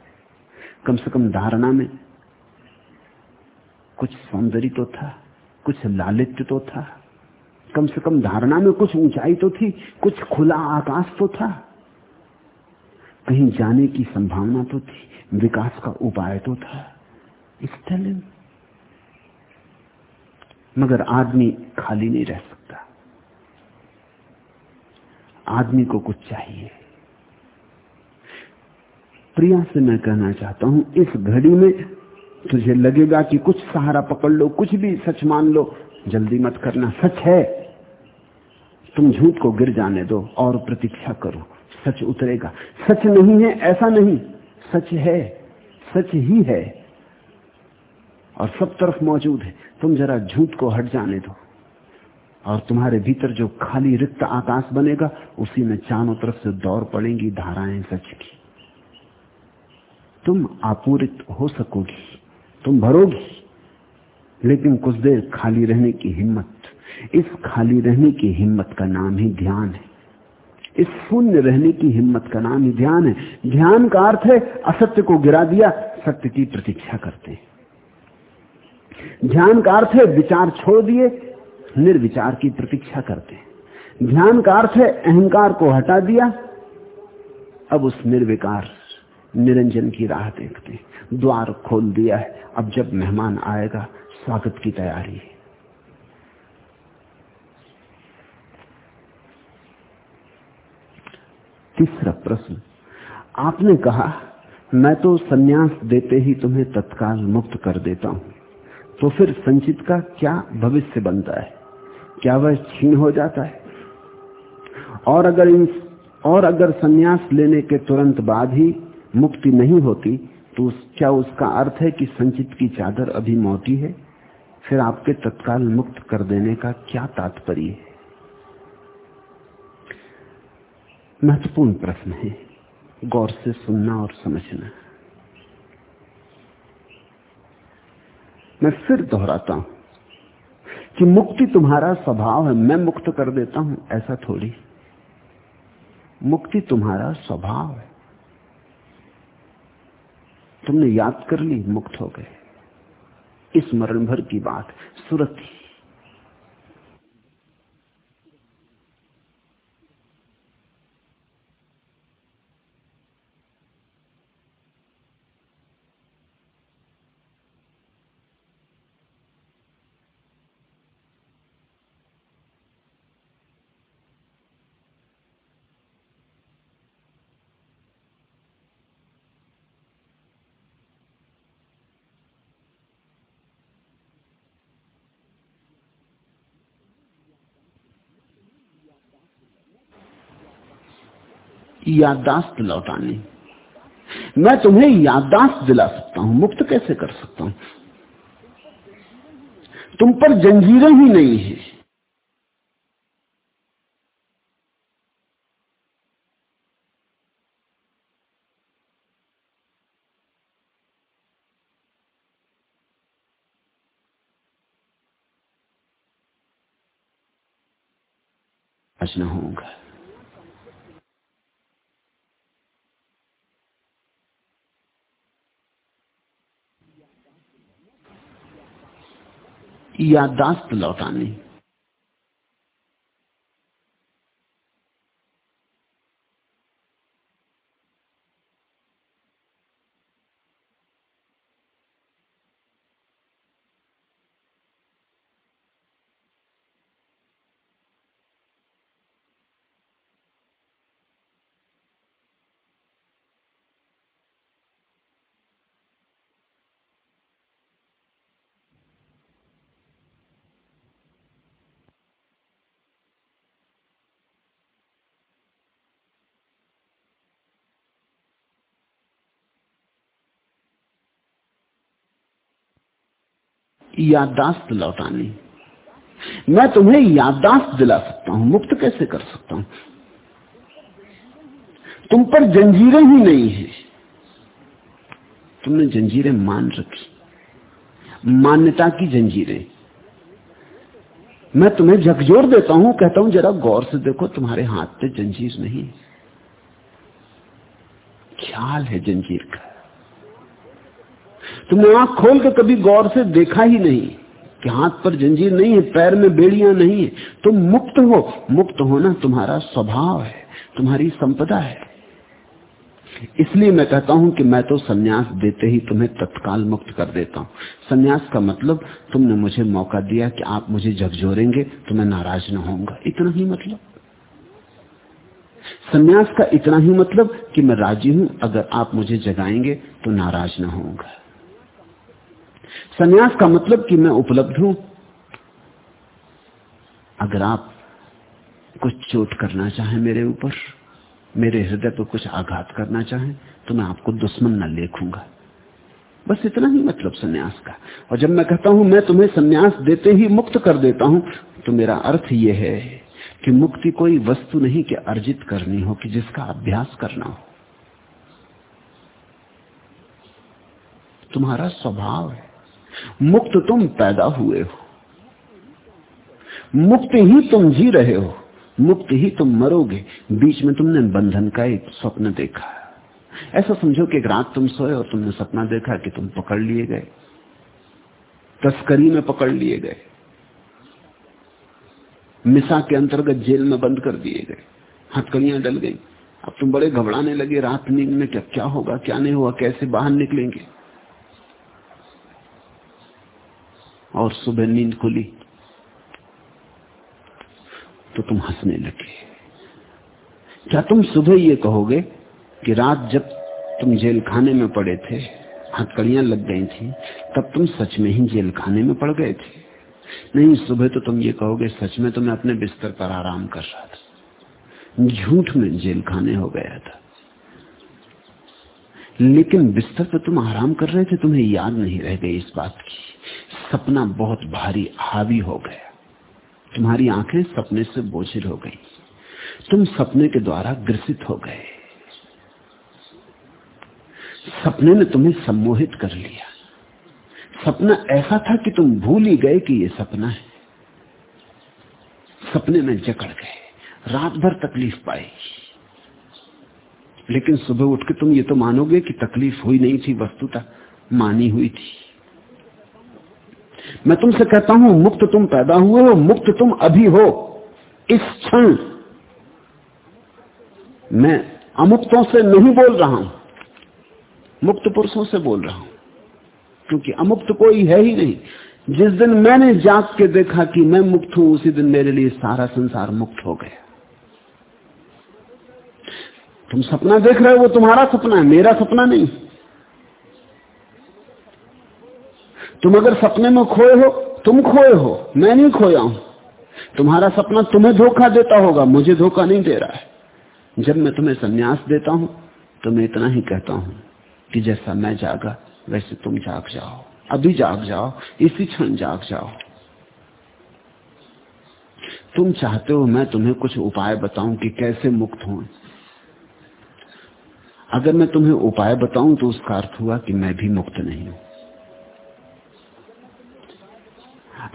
कम से कम धारणा में कुछ सौंदर्य तो था, कुछ लालित्य तो था, कम से कम धारणा में कुछ ऊंचाई तो थी, कुछ खुला आकाश तो था। कहीं जाने की संभावना तो थी, विकास का उपाय तो था। स्टेलिन मगर आदमी खाली नहीं रह सकता। आदमी को कुछ चाहिए। प्रिया से मैं कहना चाहता हूँ, इस घड़ी में तुझे लगेगा कि कुछ सहारा पकड़ लो, कुछ भी सच मान लो। जल्दी मत करना, सच है। तुम झूठ को गिर जाने दो और प्रतीक्षा करो, सच उतरेगा। सच नहीं है, ऐसा नहीं। सच है, सच ही है। और सब तरफ़ मौजूद है। तुम जरा झूठ को हट जाने दो। और तुम्हारे भीतर जो खाली रिक्त आकाश बनेगा, उसी में चारों तरफ़ से दौड़ पड़ेंगी धाराएँ सच की। तुम आपूरित हो सकोगी, तुम भरोगी। लेकिन कुछ देर खाली रहने की हिम्मत, इस खाली रहने की हिम्मत का नाम ही ध्यान है। इस शून्य रहने की हिम्मत का नाम ही ध्यान है। ध्यान का अर्थ है असत्य को गिरा दिया, सत्य की प्रतीक्षा करते हैं। ध्यान का अर्थ है विचार छोड़ दिए, निर्विचार की प्रतीक्षा करते हैं। ध्यान का अर्थ है अहंकार को हटा दिया, अब उस निर्विकार निरंजन की राह देखते द्वार खोल दिया है। अब जब मेहमान आएगा, स्वागत की तैयारी है। तीसरा प्रश्न, आपने कहा, मैं तो सन्यास देते ही तुम्हें तत्काल मुक्त कर देता हूँ। तो फिर संचित का क्या भविष्य बनता है? क्या वह छीन हो जाता है? और अगर इन, और अगर सन्यास लेने के तुरंत बाद ही मुक्ति नहीं होती तो क्या उसका अर्थ है कि संचित की चादर अभी मोटी है? फिर आपके तत्काल मुक्त कर देने का क्या तात्पर्य है? महत्वपूर्ण प्रश्न है। गौर से सुनना और समझना। मैं फिर दोहराता हूँ कि मुक्ति तुम्हारा स्वभाव है, मैं मुक्त कर देता हूँ, ऐसा थोड़ी। मुक्ति तुम्हारा स्वभाव है। तुमने याद कर ली मुक्त हो गए। स्मरण भर की बात सुरति याददाश्त लौटानी मैं तुम्हें याददाश्त दिला सकता हूँ, मुक्त कैसे कर सकता हूँ? तुम पर जंजीरें ही नहीं है। होगा यादाश्त लौटानी। याददाश्त लौटानी मैं तुम्हें याददाश्त दिला सकता हूँ, मुक्त कैसे कर सकता हूँ? तुम पर जंजीरें ही नहीं है। तुमने जंजीरें मान रखी। मान्यता की जंजीरें। मैं तुम्हें झकझोर देता हूँ, कहता हूँ, जरा गौर से देखो, तुम्हारे हाथ पे जंजीर नहीं ख्याल है जंजीर का। तुमने आँख खोल के कभी गौर से देखा ही नहीं कि हाथ पर जंजीर नहीं है, पैर में बेड़ियाँ नहीं है। तुम मुक्त हो। मुक्त होना तुम्हारा स्वभाव है, तुम्हारी संपदा है। इसलिए मैं कहता हूँ कि मैं तो सन्यास देते ही तुम्हें तत्काल मुक्त कर देता हूँ। सन्यास का मतलब तुमने मुझे मौका दिया कि आप मुझे झकझोरेंगे तो मैं नाराज़ न होऊँगा। इतना ही मतलब। सन्यास का इतना ही मतलब कि मैं राज़ी हूँ। अगर आप मुझे जगाएँगे तो नाराज़ न होऊँगा। सन्यास का मतलब कि मैं उपलब्ध हूँ। अगर आप कुछ चोट करना चाहें मेरे ऊपर, मेरे हृदय पर कुछ आघात करना चाहें तो मैं आपको दुश्मन न लेखूँगा। बस इतना ही मतलब सन्यास का। और जब मैं कहता हूँ, मैं तुम्हें सन्यास देते ही मुक्त कर देता हूँ तो मेरा अर्थ यह है कि मुक्ति कोई वस्तु नहीं कि अर्जित करनी हो, कि जिसका अभ्यास करना हो। तुम्हारा स्वभाव है। मुक्त तुम पैदा हुए हो। मुक्त ही तुम जी रहे हो। मुक्त ही तुम मरोगे। बीच में तुमने बंधन का एक स्वप्न देखा ऐसा समझो कि एक रात तुम सोए और तुमने सपना देखा कि तुम पकड़ लिए गए। तस्करी में पकड़ लिए गए। मिसा के अंतर्गत जेल में बंद कर दिए गए। हथकड़ियाँ डल गई। अब तुम बड़े घबराने लगे। रात नींद में क्या क्या होगा, क्या नहीं हुआ कैसे बाहर निकलेंगे? और सुबह नींद खुली तो तुम हंसने लगे। क्या तुम सुबह ये कहोगे कि रात जब तुम जेल खाने में पड़े थे, हथकड़ियाँ लग गई थी, तब तुम सच में ही जेल खाने में पड़ गए थे? नहीं, सुबह तो तुम ये कहोगे, सच में तो मैं अपने बिस्तर पर आराम कर रहा था। झूठ में जेल खाने हो गया था। लेकिन बिस्तर पर तुम आराम कर रहे थे, तुम्हें याद नहीं रह गई इस बात की। सपना बहुत भारी हावी हो गया। तुम्हारी आँखें सपने से बोझिल हो गई। तुम सपने के द्वारा ग्रसित हो गए। सपने ने तुम्हें सम्मोहित कर लिया। सपना ऐसा था कि तुम भूल ही गए कि यह सपना है। सपने में जकड़ गए। रात भर तकलीफ़ पाई। लेकिन सुबह उठ के तुम ये तो मानोगे कि तकलीफ़ हुई नहीं थी, वस्तुता मानी हुई थी। मैं तुमसे कहता हूँ, मुक्त तुम पैदा हुए हो, मुक्त तुम अभी हो। इस क्षण मैं अमुक्तों से नहीं बोल रहा हूँ, मुक्त पुरुषों से बोल रहा हूँ, क्योंकि अमुक्त कोई है ही नहीं। जिस दिन मैंने जाग के देखा कि मैं मुक्त हूँ, उसी दिन मेरे लिए सारा संसार मुक्त हो गया। तुम सपना देख रहे हो, वो तुम्हारा सपना है, मेरा सपना नहीं। तुम अगर सपने में खोए हो, तुम खोए हो, मैं नहीं खोया हूँ। तुम्हारा सपना तुम्हें धोखा देता होगा, मुझे धोखा नहीं दे रहा है। जब मैं तुम्हें संन्यास देता हूँ तो मैं इतना ही कहता हूँ कि जैसा मैं जागा, वैसे तुम जाग जाओ। अभी जाग जाओ, इसी क्षण जाग जाओ। तुम चाहते हो मैं तुम्हें कुछ उपाय बताऊँ कि कैसे मुक्त हो अगर मैं तुम्हें उपाय बताऊँ तो उसका अर्थ हुआ कि मैं भी मुक्त नहीं हूँ।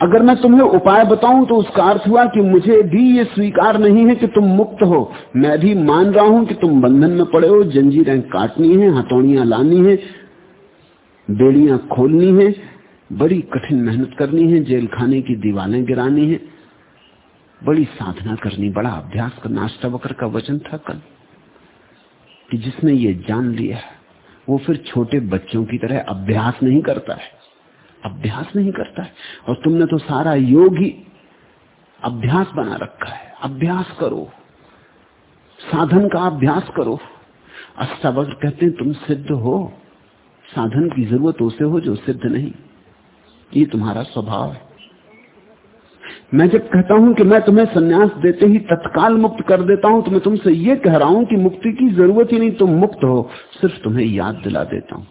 अगर मैं तुम्हें उपाय बताऊँ तो उसका अर्थ हुआ कि मुझे भी ये स्वीकार नहीं है कि तुम मुक्त हो। मैं भी मान रहा हूँ कि तुम बंधन में पड़े हो, जंजीरें काटनी है, हथौड़ियाँ लानी है, बेड़ियाँ खोलनी है, बड़ी कठिन मेहनत करनी है, जेल खाने की दीवारें गिरानी है। बड़ी साधना करनी, बड़ा अभ्यास करना, अष्टावक्र का वचन था कल, कि जिसने ये जान लिया वो फिर छोटे बच्चों की तरह अभ्यास नहीं करता है। अभ्यास नहीं करता है। और तुमने तो सारा योग ही अभ्यास बना रखा है। अभ्यास करो। साधन का अभ्यास करो। अष्टावक्र कहते हैं, तुम सिद्ध हो। साधन की ज़रूरत उसे हो जो सिद्ध नहीं। ये तुम्हारा स्वभाव है। मैं जब कहता हूँ कि मैं तुम्हें सन्यास देते ही तत्काल मुक्त कर देता हूँ तो मैं तुमसे यह कह रहा हूँ कि मुक्ति की ज़रूरत ही नहीं, तुम मुक्त हो। सिर्फ़ तुम्हें याद दिला देता हूँ।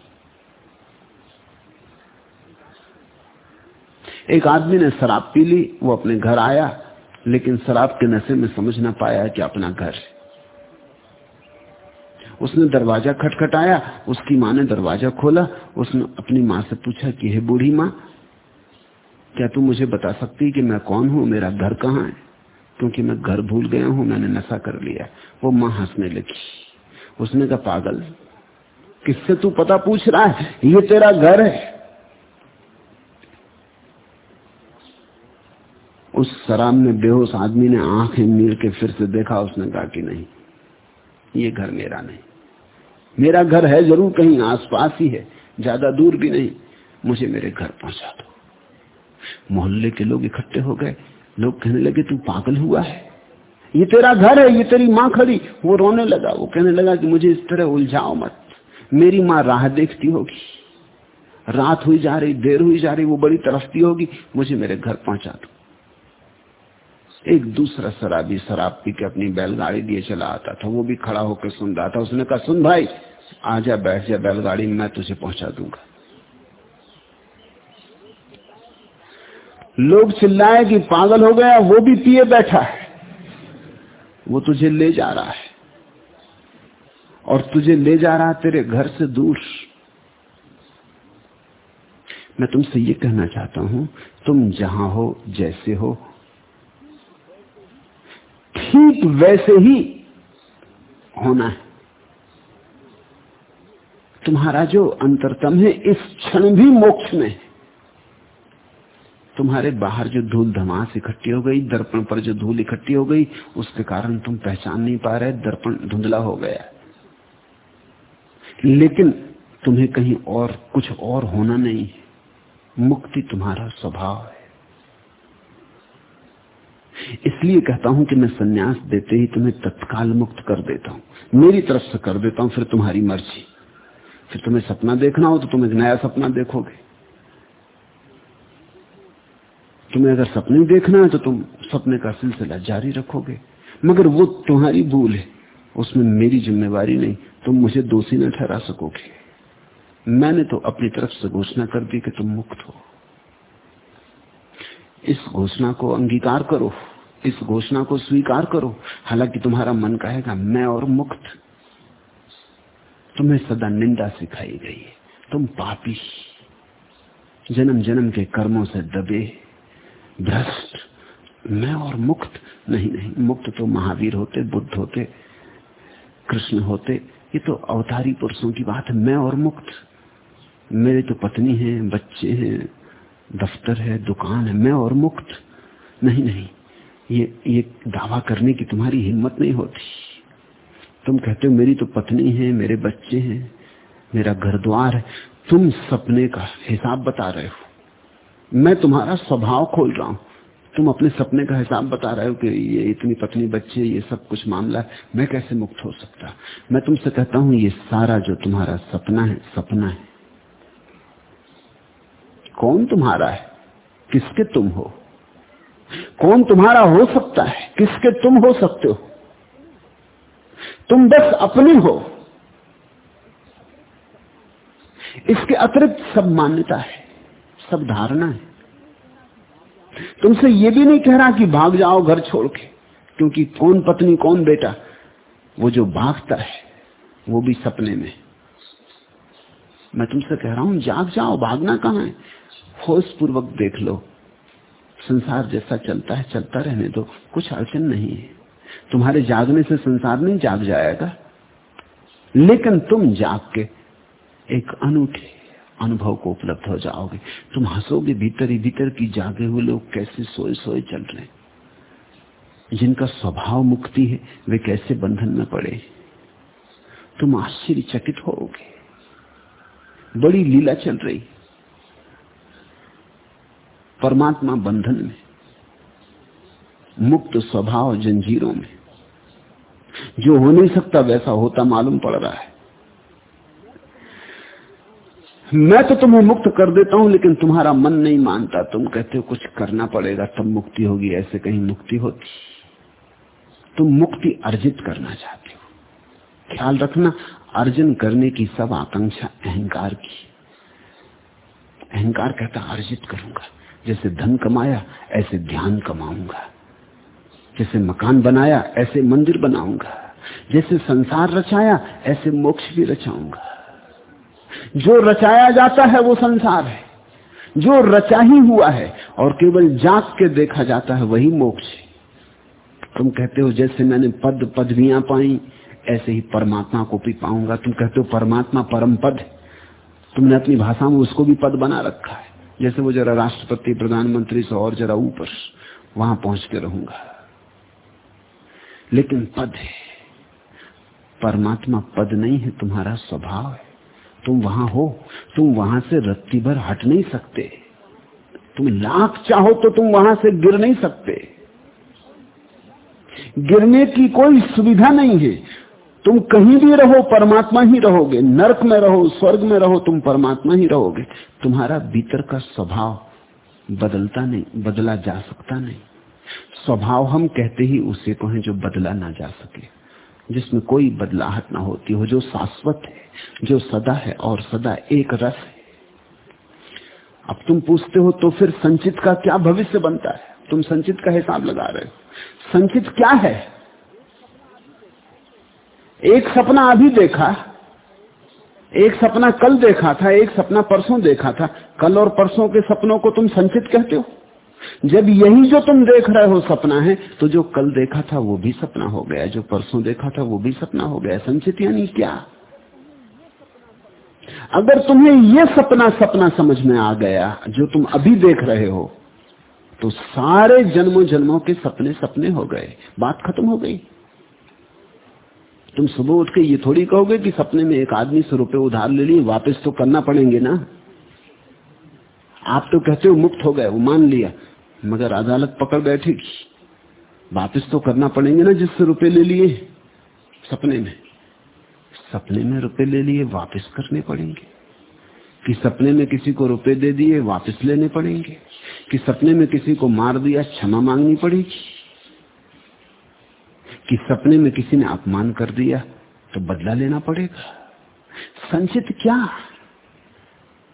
एक आदमी ने शराब पी ली, वो अपने घर आया, लेकिन शराब के नशे में समझ ना पाया कि अपना घर उसने दरवाज़ा खटखटाया, उसकी माँ ने दरवाज़ा खोला, उसने अपनी माँ से पूछा कि, हे बूढ़ी माँ, क्या तू मुझे बता सकती कि मैं कौन हूँ, मेरा घर कहाँ है? क्योंकि मैं घर भूल गया हूँ, मैंने नशा कर लिया। वो माँ हंसने लगी। उसने कहा, पागल, किससे तू पता पूछ रहा है? ये तेरा घर है। उस शराब में बेहोश आदमी ने आँखें मीर के फिर से देखा, उसने कहा कि नहीं, ये घर मेरा नहीं। मेरा घर है ज़रूर कहीं, आसपास ही है, ज़्यादा दूर भी नहीं। मुझे मेरे घर पहुँचा दो। मोहल्ले के लोग इकट्ठे हो गए। लोग कहने लगे, तू पागल हुआ है? ये तेरा घर है, ये तेरी माँ खड़ी। वो रोने लगा। वो कहने लगा कि मुझे इस तरह उलझाओ मत। मेरी माँ राह देखती होगी। रात हुई जा रही, देर हुई जा रही, वो बड़ी तरफती होगी। मुझे मेरे घर पहुँचा दो। एक दूसरा शराबी शराब पी के अपनी बैलगाड़ी दिए चला आता था। वो भी खड़ा होकर सुन रहा था। उसने कहा, सुन भाई आजा बैठ जा बैलगाड़ी में, मैं तुझे पहुँचा दूँगा। लोग चिल्लाए कि पागल हो गया, वो भी पिए बैठा है। वो तुझे ले जा रहा है। और तुझे ले जा रहा तेरे घर से दूर। मैं तुमसे ये कहना चाहता हूँ, तुम जहाँ हो, जैसे हो वैसे ही होना है। तुम्हारा जो अंतरतम है, इस क्षण भी मोक्ष में है। तुम्हारे बाहर जो धूल धमास इकट्ठी हो गई, दर्पण पर जो धूल इकट्ठी हो गई, उसके कारण तुम पहचान नहीं पा रहे, दर्पण धुंधला हो गया। लेकिन तुम्हें कहीं और कुछ और होना नहीं है। मुक्ति तुम्हारा स्वभाव है। इसलिए कहता हूँ कि मैं सन्यास देते ही तुम्हें तत्काल मुक्त कर देता हूँ। मेरी तरफ़ से कर देता हूँ, फिर तुम्हारी मर्ज़ी। फिर तुम्हें सपना देखना हो तो तुम एक नया सपना देखोगे। तुम्हें अगर सपने देखना है तो तुम सपने का सिलसिला जारी रखोगे। मगर वो तुम्हारी भूल है। उसमें मेरी जिम्मेवारी नहीं। तुम मुझे दोषी न ठहरा सकोगे। मैंने तो अपनी तरफ़ से घोषणा कर दी कि तुम मुक्त हो। इस घोषणा को अंगीकार करो। इस घोषणा को स्वीकार करो। हालाँकि तुम्हारा मन कहेगा, मैं और मुक्त। तुम्हें सदा निंदा सिखाई गई है। तुम पापी। जन्म जन्म के कर्मों से दबे। भ्रष्ट। मैं और मुक्त। नहीं नहीं। मुक्त तो महावीर होते, बुद्ध होते, कृष्ण होते। ये तो अवतारी पुरुषों की बात है। मैं और मुक्त। मेरे तो पत्नी है, बच्चे हैं, दफ्तर है, दुकान है। मैं और मुक्त। नहीं नहीं। ये ये दावा करने की तुम्हारी हिम्मत नहीं होती। तुम कहते हो, मेरी तो पत्नी है, मेरे बच्चे हैं, मेरा घर द्वार है। तुम सपने का हिसाब बता रहे हो। मैं तुम्हारा स्वभाव खोल रहा हूँ। तुम अपने सपने का हिसाब बता रहे हो कि ये इतनी पत्नी, बच्चे, ये सब कुछ मामला है। मैं कैसे मुक्त हो सकता? मैं तुमसे कहता हूँ, ये सारा जो तुम्हारा सपना है सपना है। कौन तुम्हारा है? किसके तुम हो? कौन तुम्हारा हो सकता है? किसके तुम हो सकते हो? तुम बस अपने हो। इसके अतिरिक्त सब मान्यता है, सब धारणा है। तुमसे यह भी नहीं कह रहा कि भाग जाओ घर छोड़ के, क्योंकि कौन पत्नी, कौन बेटा, वो जो भागता है, वो भी सपने में। मैं तुमसे कह रहा हूँ, जाग जाओ, भागना कहाँ है? होश पूर्वक देख लो। संसार जैसा चलता है, चलता रहने दो। कुछ अड़चन नहीं है। तुम्हारे जागने से संसार नहीं जाग जाएगा। लेकिन तुम जाग के एक अनूठे अनुभव को उपलब्ध हो जाओगे। तुम हंसोगे, भीतर ही भीतर की जागे हुए लोग कैसे सोए सोए चल रहे जिनका स्वभाव मुक्ति है, वे कैसे बंधन में पड़े। तुम आश्चर्यचकित होगे। बड़ी लीला चल रही। परमात्मा बंधन में, मुक्त स्वभाव जंजीरों में। जो हो नहीं सकता वैसा होता मालूम पड़ रहा है। मैं तो तुम्हें मुक्त कर देता हूँ, लेकिन तुम्हारा मन नहीं मानता। तुम कहते हो, कुछ करना पड़ेगा, तब मुक्ति होगी, ऐसे कहीं मुक्ति होती। तुम मुक्ति अर्जित करना चाहते हो। ख्याल रखना, अर्जन करने की सब आकांक्षा अहंकार की। अहंकार कहता, अर्जित करूँगा। जैसे धन कमाया, ऐसे ध्यान कमाऊँगा। जैसे मकान बनाया, ऐसे मंदिर बनाऊँगा। जैसे संसार रचाया, ऐसे मोक्ष भी रचाऊँगा। जो रचाया जाता है, वो संसार है। जो रचा ही हुआ है, और केवल जाग के देखा जाता है, वही मोक्ष तुम कहते हो, जैसे मैंने पद पदवियाँ पाई, ऐसे ही परमात्मा को भी पाऊँगा। तुम कहते हो, परमात्मा परम पद तुमने अपनी भाषा में उसको भी पद बना रखा है। जैसे वो जरा राष्ट्रपति, प्रधानमंत्री से और जरा ऊपर, वहाँ पहुँच के रहूँगा। लेकिन पद है। परमात्मा पद नहीं है, तुम्हारा स्वभाव है। तुम वहाँ हो, तुम वहाँ से रत्ती भर हट नहीं सकते। तुम लाख चाहो तो तुम वहाँ से गिर नहीं सकते। गिरने की कोई सुविधा नहीं है। तुम कहीं भी रहो, परमात्मा ही रहोगे। नरक में रहो, स्वर्ग में रहो, तुम परमात्मा ही रहोगे। तुम्हारा भीतर का स्वभाव बदलता नहीं, बदला जा सकता नहीं। स्वभाव हम कहते ही उसे को है जो बदला ना जा सके। जिसमें कोई बदलाहट ना होती हो, जो शाश्वत है, जो सदा है और सदा एक रस है। अब तुम पूछते हो तो फिर संचित का क्या भविष्य बनता है? तुम संचित का हिसाब लगा रहे हो। संचित क्या है? एक सपना अभी देखा, एक सपना कल देखा था, एक सपना परसों देखा था। कल और परसों के सपनों को तुम संचित कहते हो? जब यही जो तुम देख रहे हो सपना है तो जो कल देखा था वो भी सपना हो गया, जो परसों देखा था वो भी सपना हो गया। संचित यानी क्या? अगर तुम्हें ये सपना सपना समझ में आ गया, जो तुम अभी देख रहे हो तो सारे जन्मों जन्मों के सपने सपने हो गए। बात खत्म हो गई। तुम सुबह उठ के ये थोड़ी कहोगे कि सपने में एक आदमी से रुपए उधार ले लिए, वापस तो करना पड़ेंगे ना? आप तो कहते हो मुक्त हो गए, वो मान लिया, मगर अदालत पकड़ बैठेगी। वापिस तो करना पड़ेंगे ना जिससे रुपए ले लिए सपने में। सपने में रुपए ले लिए, वापस करने पड़ेंगे। कि सपने में किसी को रुपए दे दिए, वापस लेने पड़ेंगे। कि सपने में किसी को मार दिया, क्षमा मांगनी पड़ेगी। कि सपने में किसी ने अपमान कर दिया तो बदला लेना पड़ेगा। संचित क्या?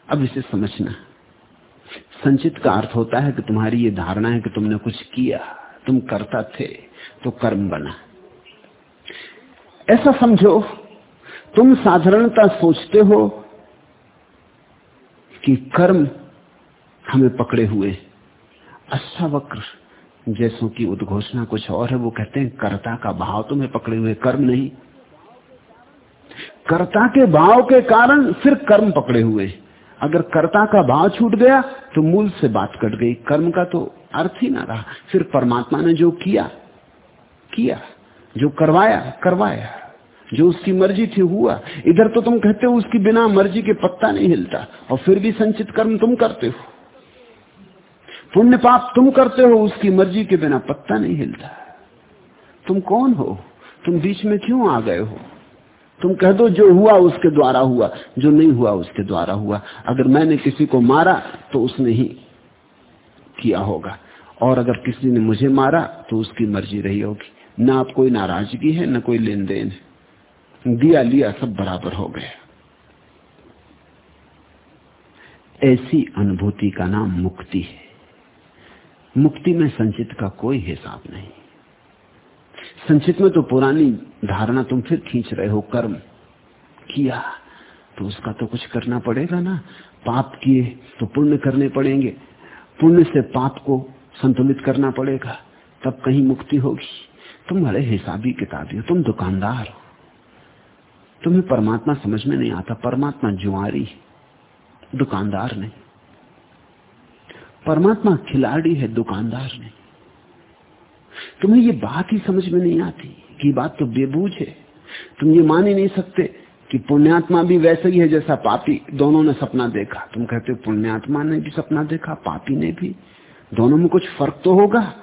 अब इसे समझना। संचित का अर्थ होता है कि तुम्हारी ये धारणा है कि तुमने कुछ किया, तुम करता थे तो कर्म बना। ऐसा समझो, तुम साधारणता सोचते हो कि कर्म हमें पकड़े हुए अच्छा वक्र जैसों की उद्घोषणा कुछ और है, वो कहते हैं, कर्ता का भाव तुम्हें पकड़े हुए कर्म नहीं। कर्ता के भाव के कारण फिर कर्म पकड़े हुए। अगर कर्ता का भाव छूट गया तो मूल से बात कट गई। कर्म का तो अर्थ ही ना रहा। फिर परमात्मा ने जो किया किया। जो करवाया करवाया। जो उसकी मर्ज़ी थी, हुआ। इधर तो तुम कहते हो, उसकी बिना मर्ज़ी के पत्ता नहीं हिलता। और फिर भी संचित कर्म तुम करते हो। पुण्य पाप तुम करते हो, उसकी मर्ज़ी के बिना पत्ता नहीं हिलता। तुम कौन हो? तुम बीच में क्यों आ गए हो? तुम कह दो, जो हुआ उसके द्वारा हुआ, जो नहीं हुआ उसके द्वारा हुआ। अगर मैंने किसी को मारा तो उसने ही किया होगा। और अगर किसी ने मुझे मारा तो उसकी मर्ज़ी रही होगी। ना आप कोई नाराज़गी है, ना कोई लेन देन है। दिया लिया सब बराबर हो गया। ऐसी अनुभूति का नाम मुक्ति है। मुक्ति में संचित का कोई हिसाब नहीं। संचित में तो पुरानी धारणा तुम फिर खींच रहे हो, कर्म किया तो उसका तो कुछ करना पड़ेगा ना। पाप किए तो पुण्य करने पड़ेंगे। पुण्य से पाप को संतुलित करना पड़ेगा, तब कहीं मुक्ति होगी। तुम बड़े हिसाबी किताबी हो, तुम दुकानदार हो। तुम्हें परमात्मा समझ में नहीं आता, परमात्मा जुआरी, दुकानदार नहीं। परमात्मा खिलाड़ी है दुकानदार नहीं। तुम्हें ये बात ही समझ में नहीं आती कि बात तो बेबूझ है। तुम ये मान ही नहीं सकते कि पुण्यात्मा भी वैसे ही है जैसा पापी दोनों ने सपना देखा। तुम कहते हो पुण्यात्मा ने भी सपना देखा, पापी ने भी। दोनों में कुछ फ़र्क तो होगा।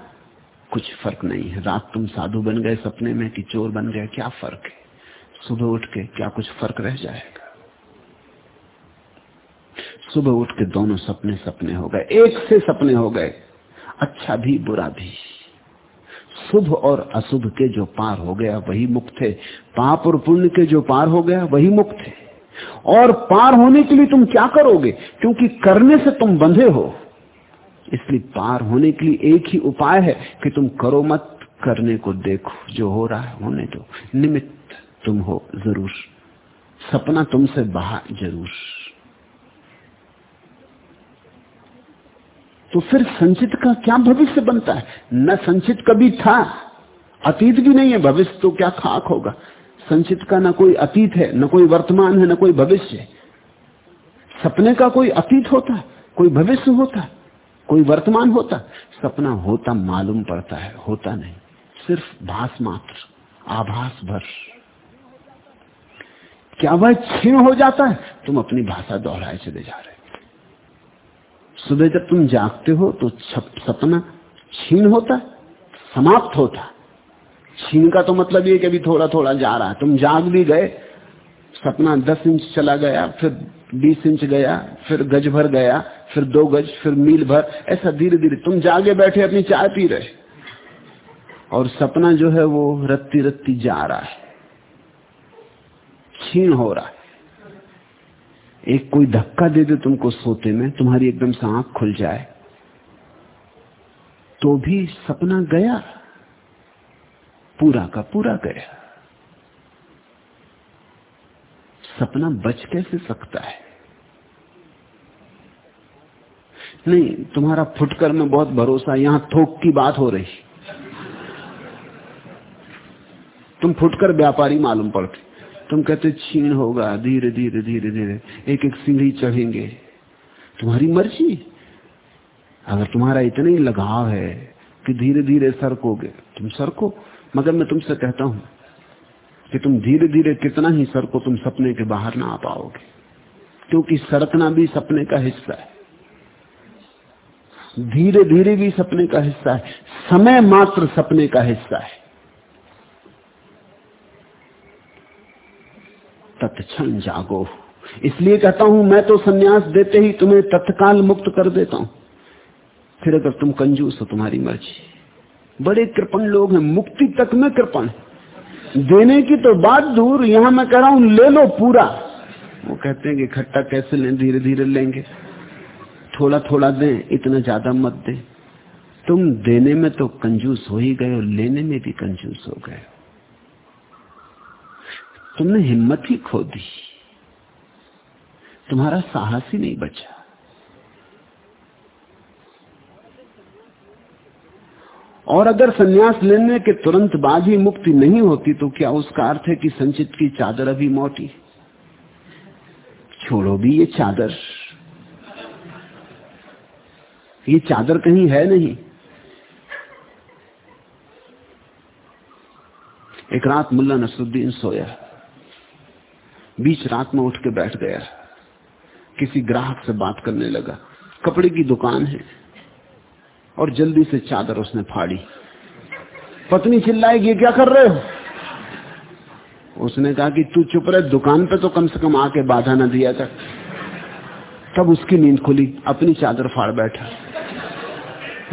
कुछ फ़र्क नहीं है। रात तुम साधु बन गए सपने में कि चोर बन गए, क्या फ़र्क है? सुबह उठ के क्या कुछ फ़र्क रह जाएगा? सुबह उठ के दोनों सपने सपने हो गए, एक से सपने हो गए अच्छा भी, बुरा भी। शुभ और अशुभ के जो पार हो गया, वही मुक्त है पाप और पुण्य के जो पार हो गया, वही मुक्त है और पार होने के लिए तुम क्या करोगे? क्योंकि करने से तुम बंधे हो। इसलिए पार होने के लिए एक ही उपाय है कि तुम करो मत, करने को देखो, जो हो रहा है होने दो। निमित्त तुम हो, ज़रूर। सपना तुमसे बहा, ज़रूर। तो फिर संचित का क्या भविष्य बनता है? न संचित कभी था, अतीत भी नहीं है, भविष्य तो क्या खाक होगा। संचित का ना कोई अतीत है, न कोई वर्तमान है, न कोई भविष्य है। सपने का कोई अतीत होता कोई भविष्य होता कोई वर्तमान होता सपना होता मालूम पड़ता है, होता नहीं। सिर्फ़ भास मात्र, आभास भर। क्या वह क्षीण हो जाता है? तुम अपनी भाषा दोहराए चले जा रहे सुबह जब तुम जागते हो तो सपना छीन होता, समाप्त होता। छीन का तो मतलब ये कि अभी थोड़ा थोड़ा जा रहा है। तुम जाग भी गए, सपना दस इंच चला गया, फिर बीस इंच गया, फिर गज भर गया, फिर दो गज, फिर मील भर, ऐसा धीरे धीरे तुम जागे बैठे, अपनी चाय पी रहे। और सपना जो है वो रत्ती रत्ती जा रहा है। छीन हो रहा है। एक कोई धक्का दे दे तुमको सोते में, तुम्हारी एकदम से आँख खुल जाए। तो भी सपना गया, पूरा का पूरा गया। सपना बच कैसे सकता है? नहीं, तुम्हारा फुटकर में बहुत भरोसा, यहाँ थोक की बात हो रही। तुम फुटकर व्यापारी मालूम पड़ते। तुम कहते छीन होगा, धीरे धीरे धीरे धीरे एक एक सीढ़ी चढ़ेंगे। तुम्हारी मर्ज़ी। अगर तुम्हारा इतना ही लगाव है कि धीरे धीरे सरकोगे, तुम सरको। मगर मैं तुमसे कहता हूँ कि तुम धीरे धीरे कितना ही सरको, तुम सपने के बाहर ना आ पाओगे। क्योंकि सरकना भी सपने का हिस्सा है। धीरे धीरे भी सपने का हिस्सा है। समय मात्र सपने का हिस्सा है। तत्क्षण जागो। इसलिए कहता हूँ, मैं तो सन्यास देते ही तुम्हें तत्काल मुक्त कर देता हूँ। फिर अगर तुम कंजूस हो, तुम्हारी मर्ज़ी। बड़े कृपण लोग हैं, मुक्ति तक में कृपण देने की तो बात दूर, यहाँ मैं कह रहा हूँ, ले लो पूरा। वो कहते हैं कि इकट्ठा कैसे लें धीरे धीरे लेंगे। थोड़ा थोड़ा दें, इतना ज़्यादा मत दें। तुम देने में तो कंजूस हो ही गए, और लेने में भी कंजूस हो गए। तुमने हिम्मत ही खो दी। तुम्हारा साहस ही नहीं बचा। और अगर सन्यास लेने के तुरंत बाद ही मुक्ति नहीं होती तो क्या उसका अर्थ है कि संचित की चादर अभी मोटी? छोड़ो भी ये चादर। ये चादर कहीं है नहीं। एक रात मुल्ला नसरुद्दीन सोया। बीच रात में उठ के बैठ गया। किसी ग्राहक से बात करने लगा। कपड़े की दुकान है और जल्दी से चादर उसने फाड़ी। पत्नी चिल्लाएगी, क्या कर रहे हो? उसने कहा कि, तू चुप रहे, दुकान पे तो कम से कम आके बाधा ना दिया था तब उसकी नींद खुली, अपनी चादर फाड़ बैठा।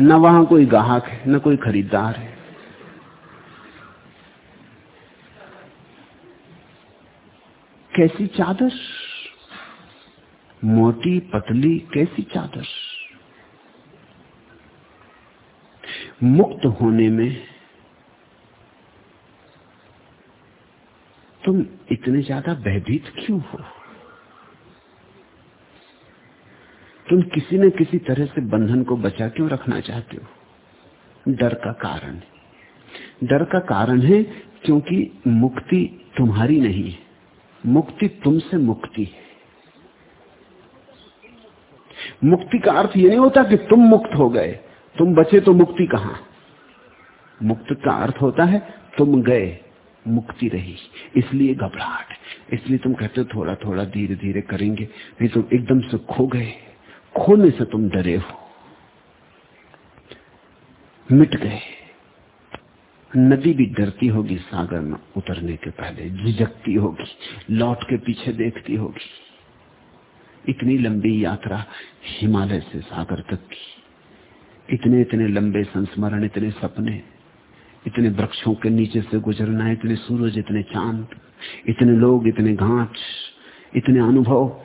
न वहाँ कोई ग्राहक है, न कोई खरीदार है। कैसी चादर? मोटी पतली कैसी चादर? मुक्त होने में तुम इतने ज़्यादा भयभीत क्यों हो? तुम किसी न किसी तरह से बंधन को बचा क्यों रखना चाहते हो? डर का कारण डर का कारण है क्योंकि मुक्ति तुम्हारी नहीं है। मुक्ति तुमसे मुक्ति है। मुक्ति का अर्थ यह नहीं होता कि तुम मुक्त हो गए। तुम बचे तो मुक्ति कहाँ? मुक्त का अर्थ होता है तुम गए, मुक्ति रही। इसलिए घबराहट इसलिए तुम कहते हो थोड़ा थोड़ा धीरे धीरे करेंगे, नहीं तुम एकदम से खो गए। खोने से तुम डरे हो। मिट गए। नदी भी डरती होगी, सागर में उतरने के पहले झिझकती होगी, लौट के पीछे देखती होगी। इतनी लंबी यात्रा हिमालय से सागर तक की। इतने इतने लंबे संस्मरण, इतने सपने, इतने वृक्षों के नीचे से गुजरना, इतने सूरज, इतने चाँद, इतने लोग, इतने घाट, इतने अनुभव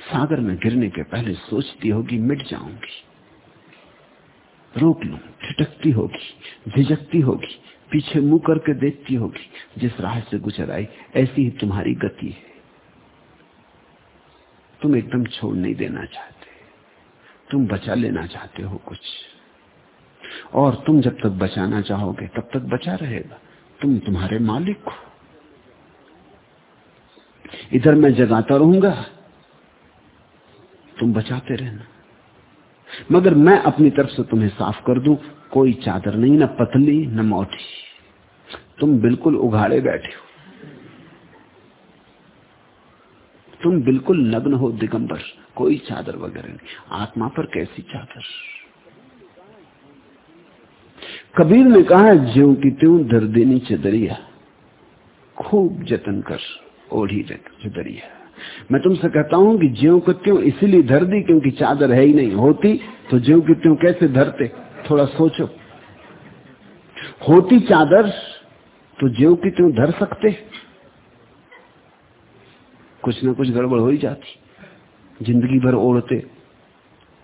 सागर में गिरने के पहले सोचती होगी, मिट जाऊँगी। रोक लू ठिटकती होगी, झिझकती होगी पीछे मुँह करके देखती होगी, जिस राह से गुजर आई, ऐसी ही तुम्हारी गति है। तुम एकदम छोड़ नहीं देना चाहते। तुम बचा लेना चाहते हो कुछ। और तुम जब तक बचाना चाहोगे, तब तक बचा रहेगा। तुम तुम्हारे मालिक हो। इधर मैं जगाता रहूँगा। तुम बचाते रहना। मगर मैं अपनी तरफ़ से तुम्हें साफ़ कर दूँ, कोई चादर नहीं, ना पतली, न मोटी। तुम बिल्कुल उघाड़े बैठे हो। तुम बिल्कुल नग्न हो, दिगंबर, कोई चादर वगैरह नहीं। आत्मा पर कैसी चादर? कबीर ने कहा, ज्यो की त्यों धर देनी चदरिया खूब जतन कर, ओढ़ी चदरिया मैं तुमसे कहता हूँ कि ज्यो को त्यों इसीलिए धर दी क्योंकि चादर है ही नहीं, होती तो ज्यो की त्यों कैसे धरते? थोड़ा सोचो। होती चादर तो ज्यो की त्यों धर सकते? कुछ ना कुछ गड़बड़ हो ही जाती। ज़िंदगी भर ओढ़ते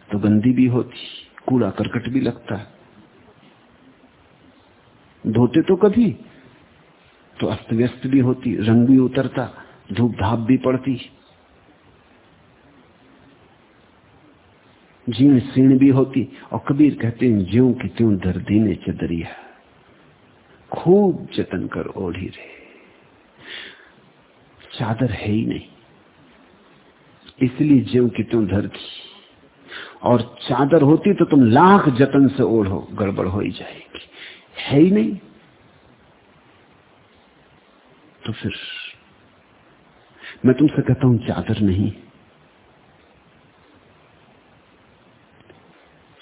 तो गंदी भी होती, कूड़ा करकट भी लगता है। धोते तो कभी तो अस्त व्यस्त भी होती, रंग भी उतरता। धूप धाप भी पड़ती। जीण सीण भी होती और कबीर कहते हैं, ज्यो की त्यों दर्दी ने चदरिया खूब जतन कर ओढ़ी रहे चादर है ही नहीं। इसलिए ज्यो की त्यों धरती और चादर होती तो तुम लाख जतन से ओढ़ो, गड़बड़ हो ही जाएगी। है ही नहीं। तो फिर मैं तुमसे कहता हूँ, चादर नहीं।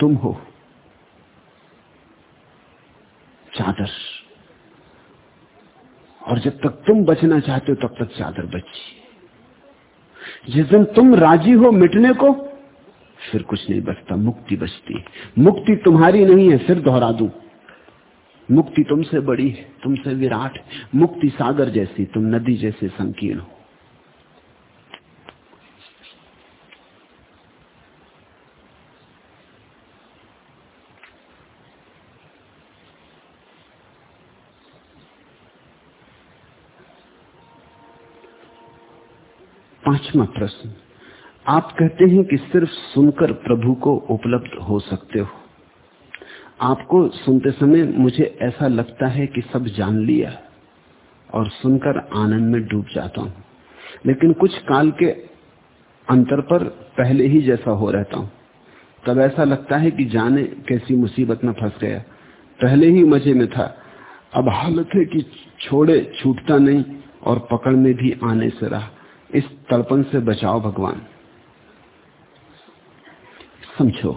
तुम हो। चादर। और जब तक तुम बचना चाहते हो, तब तक चादर बची। जिस दिन तुम राज़ी हो मिटने को, फिर कुछ नहीं बचता, मुक्ति बचती। मुक्ति तुम्हारी नहीं है, फिर दोहरा दू। मुक्ति तुमसे बड़ी है, तुमसे विराट मुक्ति सागर जैसी, तुम नदी जैसे संकीर्ण हो। पांचवा प्रश्न। आप कहते हैं कि सिर्फ़ सुनकर प्रभु को उपलब्ध हो सकते हो। आपको सुनते समय मुझे ऐसा लगता है कि सब जान लिया और सुनकर आनंद में डूब जाता हूँ। लेकिन कुछ काल के अंतर पर पहले ही जैसा हो रहता हूँ। तब ऐसा लगता है कि जाने कैसी मुसीबत में फंस गया। पहले ही मज़े में था। अब हालत है कि छोड़े, छूटता नहीं और पकड़ में भी आने से रहा। इस तड़पन से बचाओ भगवान। समझो,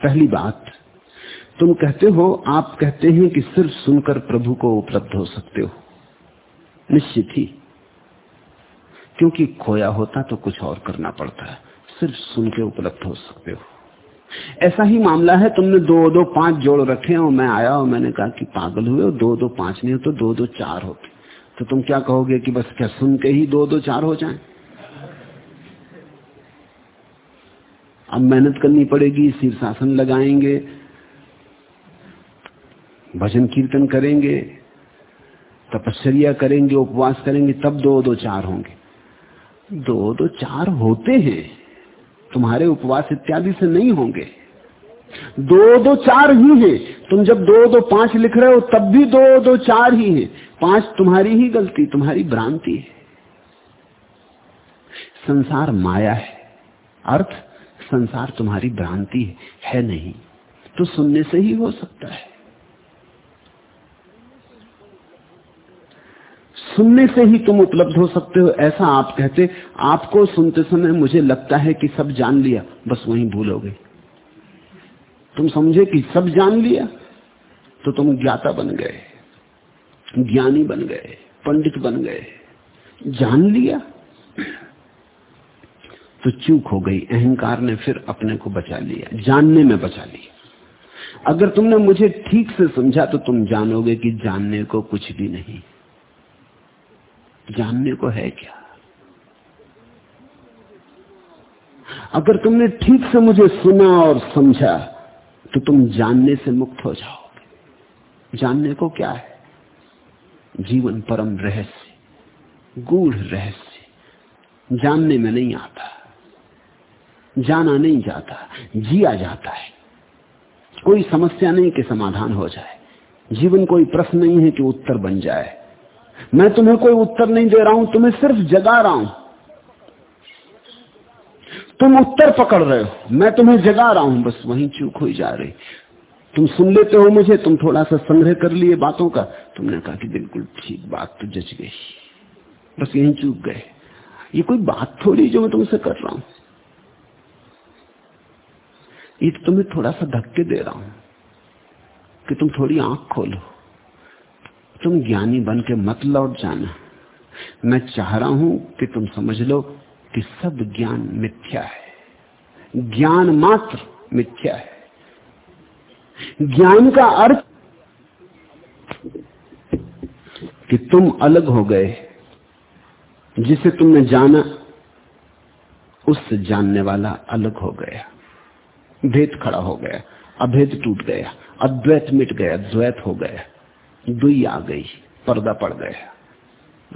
पहली बात, तुम कहते हो, आप कहते हैं कि सिर्फ़ सुनकर प्रभु को उपलब्ध हो सकते हो। निश्चित ही, क्योंकि खोया होता तो कुछ और करना पड़ता है, सिर्फ़ सुन के उपलब्ध हो सकते हो। ऐसा ही मामला है, तुमने दो दो, पाँच जोड़ रखे और मैं आया और मैंने कहा कि पागल हुए दो दो, पाँच नहीं हो तो दो दो, चार होते। तो तुम क्या कहोगे कि बस क्या सुन के ही दो दो चार हो जाएँ? अब मेहनत करनी पड़ेगी, शीर्षासन लगाएँगे, भजन कीर्तन करेंगे, तपस्या करेंगे, उपवास करेंगे, तब दो दो चार होंगे दो दो चार होते हैं, तुम्हारे उपवास इत्यादि से नहीं होंगे दो दो चार ही है। तुम जब दो दो पाँच लिख रहे हो तब भी दो दो चार ही है। पाँच तुम्हारी ही गलती तुम्हारी भ्रांति है। संसार माया है। अर्थ संसार तुम्हारी भ्रांति है, है नहीं तो सुनने से ही हो सकता है। सुनने से ही तुम उपलब्ध हो सकते हो ऐसा आप कहते आपको सुनते समय मुझे लगता है कि सब जान लिया बस वहीं भूल गई। तुम समझे कि सब जान लिया? तो तुम ज्ञाता बन गए, ज्ञानी बन गए, पंडित बन गए। जान लिया? तो चूक हो गई, अहंकार ने फिर अपने को बचा लिया, जानने में बचा लिया। अगर तुमने मुझे ठीक से समझा तो तुम जानोगे कि जानने को कुछ भी नहीं। जानने को है क्या? अगर तुमने ठीक से मुझे सुना और समझा तो तुम जानने से मुक्त हो जाओगे। जानने को क्या है? जीवन परम रहस्य, गूढ़ रहस्य। जानने में नहीं आता, जाना नहीं जाता, जिया जाता है। कोई समस्या नहीं कि समाधान हो जाए। जीवन कोई प्रश्न नहीं है कि उत्तर बन जाए। मैं तुम्हें कोई उत्तर नहीं दे रहा हूँ, तुम्हें सिर्फ़ जगा रहा हूँ। तुम उत्तर पकड़ रहे हो। मैं तुम्हें जगा रहा हूँ, बस वहीं चूक हुई जा रही। तुम सुन लेते हो मुझे, तुम थोड़ा सा संग्रह कर लिए बातों का। तुमने कहा कि बिल्कुल ठीक बात तो जच गई। बस यहीं चूक गए। ये कोई बात थोड़ी जो मैं तुमसे कर रहा हूँ। ये तो तुम्हें थोड़ा सा धक्के दे रहा हूँ कि तुम थोड़ी आँख खोलो। तुम ज्ञानी बन के मत लौट जाना। मैं चाह रहा हूँ कि तुम समझ लो कि सब ज्ञान मिथ्या है। ज्ञान मात्र मिथ्या है। ज्ञान का अर्थ कि तुम अलग हो गए जिसे तुमने जाना, उससे जानने वाला अलग हो गया। भेद खड़ा हो गया, अभेद टूट गया, अद्वैत मिट गया, द्वैत हो गया। दुई आ गई, पर्दा पड़ गया।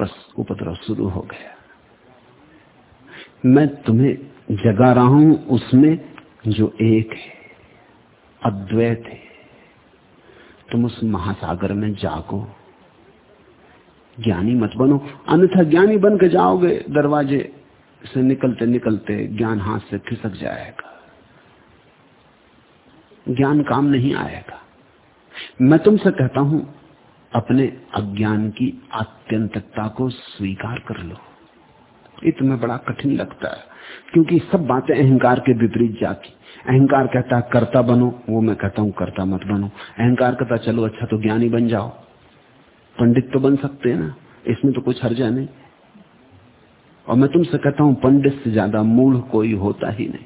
बस उपद्रव शुरू हो गया। मैं तुम्हें जगा रहा हूँ, उसमें जो एक है, अद्वैत है। तुम उस महासागर में जागो। ज्ञानी मत बनो। अन्यथा ज्ञानी बन के जाओगे, दरवाजे से निकलते निकलते ज्ञान हाथ से खिसक जाएगा। ज्ञान काम नहीं आएगा। मैं तुमसे कहता हूँ, अपने अज्ञान की आत्यंतिकता को स्वीकार कर लो। ये तुम्हें बड़ा कठिन लगता है। क्योंकि सब बातें अहंकार के विपरीत जाती। अहंकार कहता है, कर्ता बनो। वो मैं कहता हूँ, कर्ता मत बनो। अहंकार कहता चलो अच्छा तो ज्ञानी बन जाओ। पंडित तो बन सकते हैं ना। इसमें तो कुछ हर्जा नहीं। और मैं तुमसे कहता हूँ, पंडित से ज़्यादा मूढ़ कोई होता ही नहीं।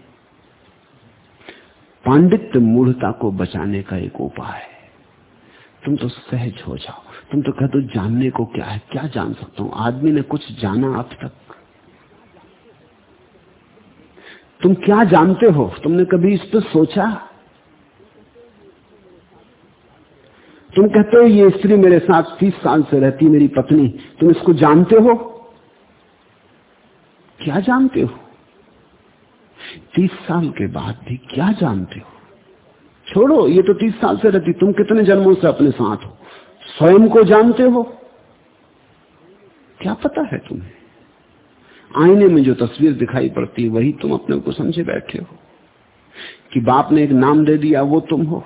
पांडित्य मूढ़ता को बचाने का एक उपाय है। तुम तो सहज हो जाओ। तुम तो कहते हो जानने को क्या है? क्या जान सकता हूँ? आदमी ने कुछ जाना अब तक। तुम क्या जानते हो? तुमने कभी इस पर सोचा? तुम कहते हो, ये स्त्री मेरे साथ तीस साल से रहती मेरी पत्नी। तुम इसको जानते हो? क्या जानते हो? तीस साल के बाद भी क्या जानते हो? छोड़ो, ये तो तीस साल से रहती, तुम कितने जन्मों से अपने साथ हो? स्वयं को जानते हो? क्या पता है तुम्हें? आईने में जो तस्वीर दिखाई पड़ती है, वही तुम अपने को समझे बैठे हो कि बाप ने एक नाम दे दिया, वो तुम हो।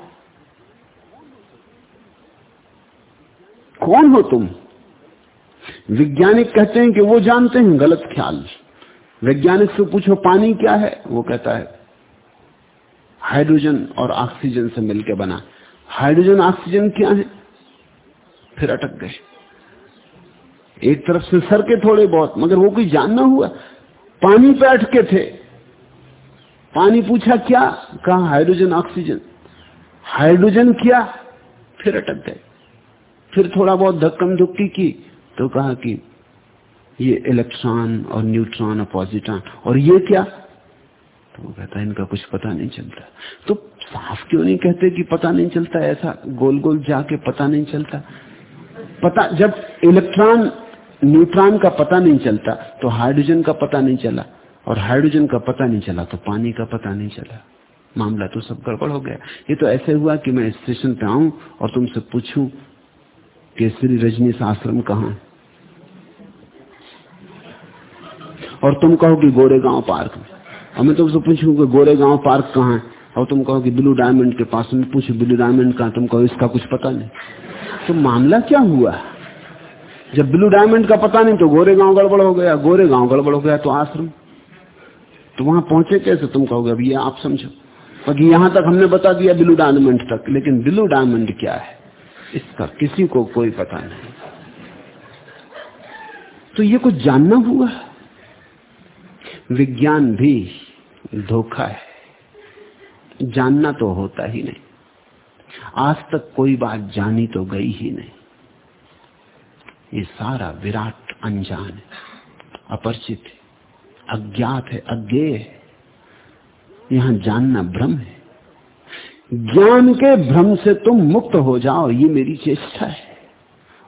कौन हो तुम? वैज्ञानिक कहते हैं कि वो जानते हैं, गलत ख्याल। वैज्ञानिक से पूछो, पानी क्या है? वो कहता है, हाइड्रोजन और ऑक्सीजन से मिलकर बना। हाइड्रोजन, ऑक्सीजन क्या है? फिर अटक गए। एक तरफ़ से सर के थोड़े बहुत, मगर वो कोई जानना हुआ। पानी पे अटके थे। पानी पूछा, क्या? कहा, हाइड्रोजन, ऑक्सीजन। हाइड्रोजन किया, फिर अटक गए। फिर थोड़ा बहुत धक्कम धुक्की की तो कहा कि ये इलेक्ट्रॉन और न्यूट्रॉन और पॉजिट्रॉन, और ये क्या? तो वो कहता है इनका कुछ पता नहीं चलता। तो साफ़ क्यों नहीं कहते कि पता नहीं चलता? ऐसा गोल गोल जाके पता नहीं चलता। पता, जब इलेक्ट्रॉन न्यूट्रॉन का पता नहीं चलता तो हाइड्रोजन का पता नहीं चला। और हाइड्रोजन का पता नहीं चला तो पानी का पता नहीं चला। मामला तो सब गड़बड़ हो गया। ये तो ऐसे हुआ कि मैं स्टेशन पे आऊँ और तुमसे पूछूँ कि श्री रजनी आश्रम कहा है। और तुम कहो कि गोरे गाँव पार्क में। और मैं तुमसे पूछूँ कि गोरे गाँव पार्क कहाँ है। और तुम कहो कि ब्लू डायमंड के पास। में पूछो, ब्लू डायमंड कहा तुम कहो, इसका कुछ पता नहीं। तो मामला क्या हुआ? जब ब्लू डायमंड का पता नहीं तो गोरे गाँव गड़बड़ हो गया, गोरे गाँव गड़बड़ हो गया तो आश्रम। तो वहाँ पहुँचे कैसे? तुम कहोगे अभी आप समझो। क्योंकि यहाँ तक हमने बता दिया ब्लू डायमंड तक, लेकिन ब्लू डायमंड क्या है? इसका किसी को कोई पता नहीं। तो ये कुछ जानना हुआ। विज्ञान भी धोखा है। जानना तो होता ही नहीं। आज तक कोई बात जानी तो गई ही नहीं। ये सारा विराट अनजान है, अपरिचित है, अज्ञात है, अज्ञेय है। यहाँ जानना भ्रम है। ज्ञान के भ्रम से तुम मुक्त हो जाओ, ये मेरी चेष्टा है।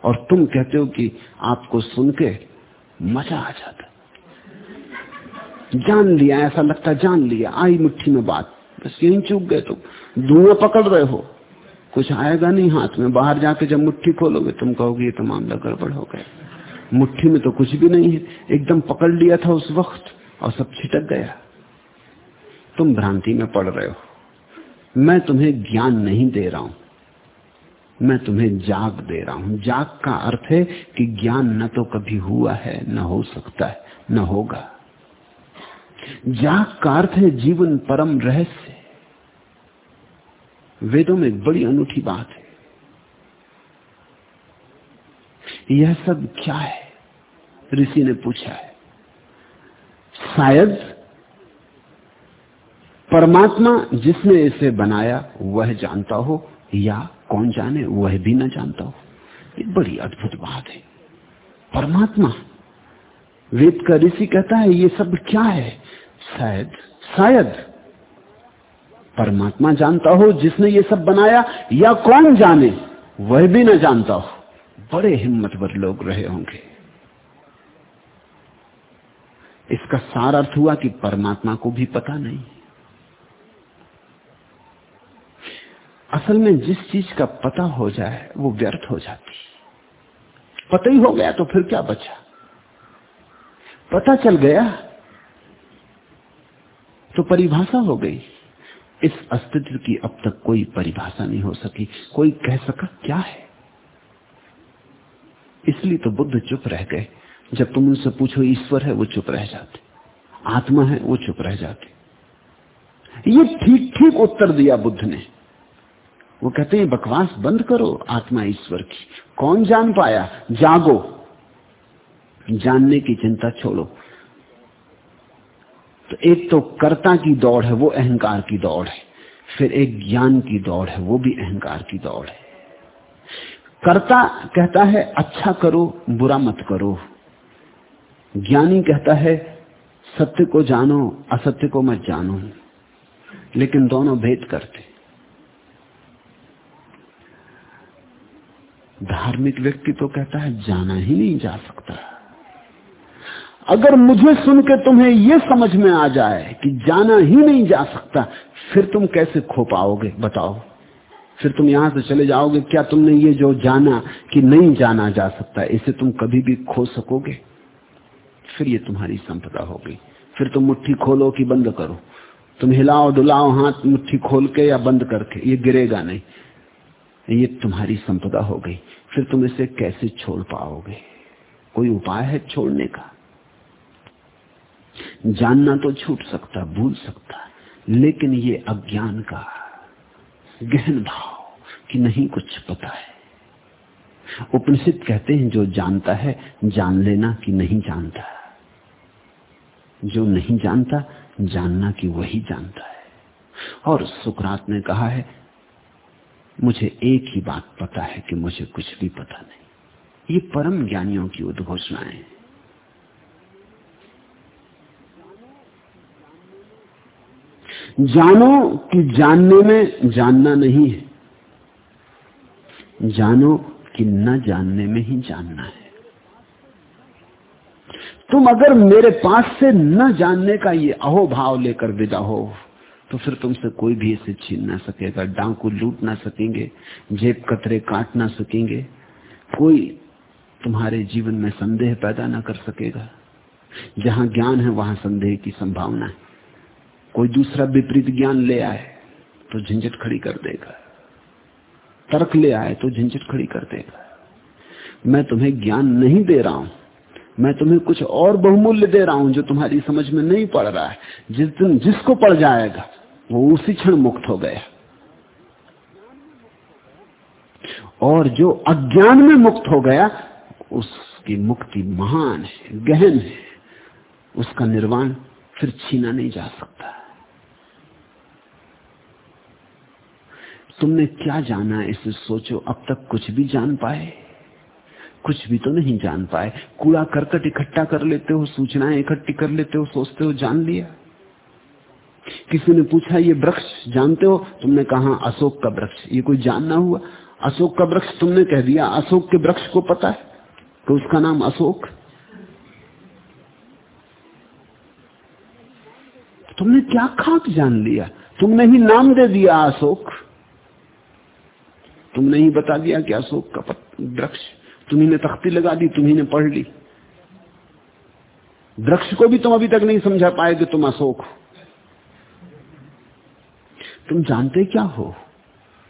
और तुम कहते हो कि आपको सुन के मज़ा आ जाता। जान लिया, ऐसा लगता जान लिया, आई मुट्ठी में बात। बस यही चूक गए तुम। धुआँ पकड़ रहे हो। कुछ आएगा नहीं हाथ में, बाहर जाके जब मुट्ठी खोलोगे तुम कहोगे ये तो मामला गड़बड़ हो गया। मुट्ठी में तो कुछ भी नहीं है, एकदम पकड़ लिया था उस वक्त और सब छिटक गया। तुम भ्रांति में पड़ रहे हो। मैं तुम्हें ज्ञान नहीं दे रहा हूँ। मैं तुम्हें जाग दे रहा हूँ। जाग का अर्थ है कि ज्ञान न तो कभी हुआ है, न हो सकता है, न होगा। जाग का अर्थ है जीवन परम रहस्य। वेदों में एक बड़ी अनूठी बात है। यह सब क्या है? ऋषि ने पूछा है। शायद परमात्मा जिसने इसे बनाया, वह जानता हो, या कौन जाने, वह भी ना जानता हो। ये बड़ी अद्भुत बात है। परमात्मा, वेद का ऋषि कहता है, ये सब क्या है? शायद शायद परमात्मा जानता हो जिसने ये सब बनाया, या कौन जाने, वह भी ना जानता हो। बड़े हिम्मतवर लोग रहे होंगे। इसका सार अर्थ हुआ कि परमात्मा को भी पता नहीं। असल में जिस चीज़ का पता हो जाए, वो व्यर्थ हो जाती। पता ही हो गया तो फिर क्या बचा? पता चल गया तो परिभाषा हो गई। इस अस्तित्व की अब तक कोई परिभाषा नहीं हो सकी। कोई कह सका, क्या है? इसलिए तो बुद्ध चुप रह गए। जब तुम उनसे पूछो, ईश्वर है, वो चुप रह जाते। आत्मा है, वो चुप रह जाते। ये ठीक ठीक उत्तर दिया बुद्ध ने। वो कहते हैं, बकवास बंद करो आत्मा ईश्वर की। कौन जान पाया? जागो। जानने की चिंता छोड़ो। तो एक तो कर्ता की दौड़ है, वो अहंकार की दौड़ है। फिर एक ज्ञान की दौड़ है, वो भी अहंकार की दौड़ है। कर्ता कहता है अच्छा करो, बुरा मत करो। ज्ञानी कहता है, सत्य को जानो, असत्य को मत जानो। लेकिन दोनों भेद करते। धार्मिक व्यक्ति तो कहता है, जाना ही नहीं जा सकता। अगर मुझे सुन के तुम्हें यह समझ में आ जाए कि जाना ही नहीं जा सकता, फिर तुम कैसे खो पाओगे? बताओ। फिर तुम यहाँ से चले जाओगे, क्या तुमने ये जो जाना कि नहीं जाना जा सकता, इसे तुम कभी भी खो सकोगे? फिर ये तुम्हारी संपदा हो गई फिर तुम मुट्ठी खोलो कि बंद करो। तुम हिलाओ डुलाओ हाथ मुट्ठी खोल के या बंद करके, ये गिरेगा नहीं। ये तुम्हारी संपदा हो गई। फिर तुम इसे कैसे छोड़ पाओगे? कोई उपाय है छोड़ने का? जानना तो छूट सकता, भूल सकता, लेकिन ये अज्ञान का गहन भाव कि नहीं कुछ पता है। उपनिषद कहते हैं, जो जानता है, जान लेना कि नहीं जानता। जो नहीं जानता, जानना कि वही जानता है। और सुकरात ने कहा है, मुझे एक ही बात पता है कि मुझे कुछ भी पता नहीं। ये परम ज्ञानियों की उद्घोषणाएँ जानो कि जानने में जानना नहीं है। जानो कि न जानने में ही जानना है। तुम अगर मेरे पास से न जानने का ये अहोभाव लेकर विदा हो तो फिर तुमसे कोई भी इसे छीन ना सकेगा, डांकू लूट ना सकेंगे, जेब कतरे काट ना सकेंगे। कोई तुम्हारे जीवन में संदेह पैदा ना कर सकेगा। जहाँ ज्ञान है, वहाँ संदेह की संभावना है। कोई दूसरा विपरीत ज्ञान ले आए तो झंझट खड़ी कर देगा। तर्क ले आए तो झंझट खड़ी कर देगा। मैं तुम्हें ज्ञान नहीं दे रहा हूँ, मैं तुम्हें कुछ और बहुमूल्य दे रहा हूँ जो तुम्हारी समझ में नहीं पड़ रहा है। जिस दिन जिसको पड़ जाएगा, वो उसी क्षण मुक्त हो गया। और जो अज्ञान में मुक्त हो गया, उसकी मुक्ति महान है, गहन है। उसका निर्वाण फिर छीना नहीं जा सकता। तुमने क्या जाना इसे सोचो, अब तक कुछ भी जान पाए। कुछ भी तो नहीं जान पाए। कूड़ा करकट इकट्ठा कर लेते हो, सूचनाएँ इकट्ठी कर लेते हो, सोचते हो, जान लिया। किसी ने पूछा, ये वृक्ष जानते हो? तुमने कहा, अशोक का वृक्ष। ये कोई जानना हुआ। अशोक का वृक्ष तुमने कह दिया। अशोक के वृक्ष को पता है कि उसका नाम अशोक। तुमने क्या खाक जान लिया? तुमने ही नाम दे दिया अशोक। तुमने ही बता दिया कि अशोक का वृक्ष तुम्ही ने तख्ती लगा दी तुम्ही ने पढ़ ली। वृक्ष को भी तुम अभी तक नहीं समझा पाए कि तुम अशोक हो। तुम जानते क्या हो?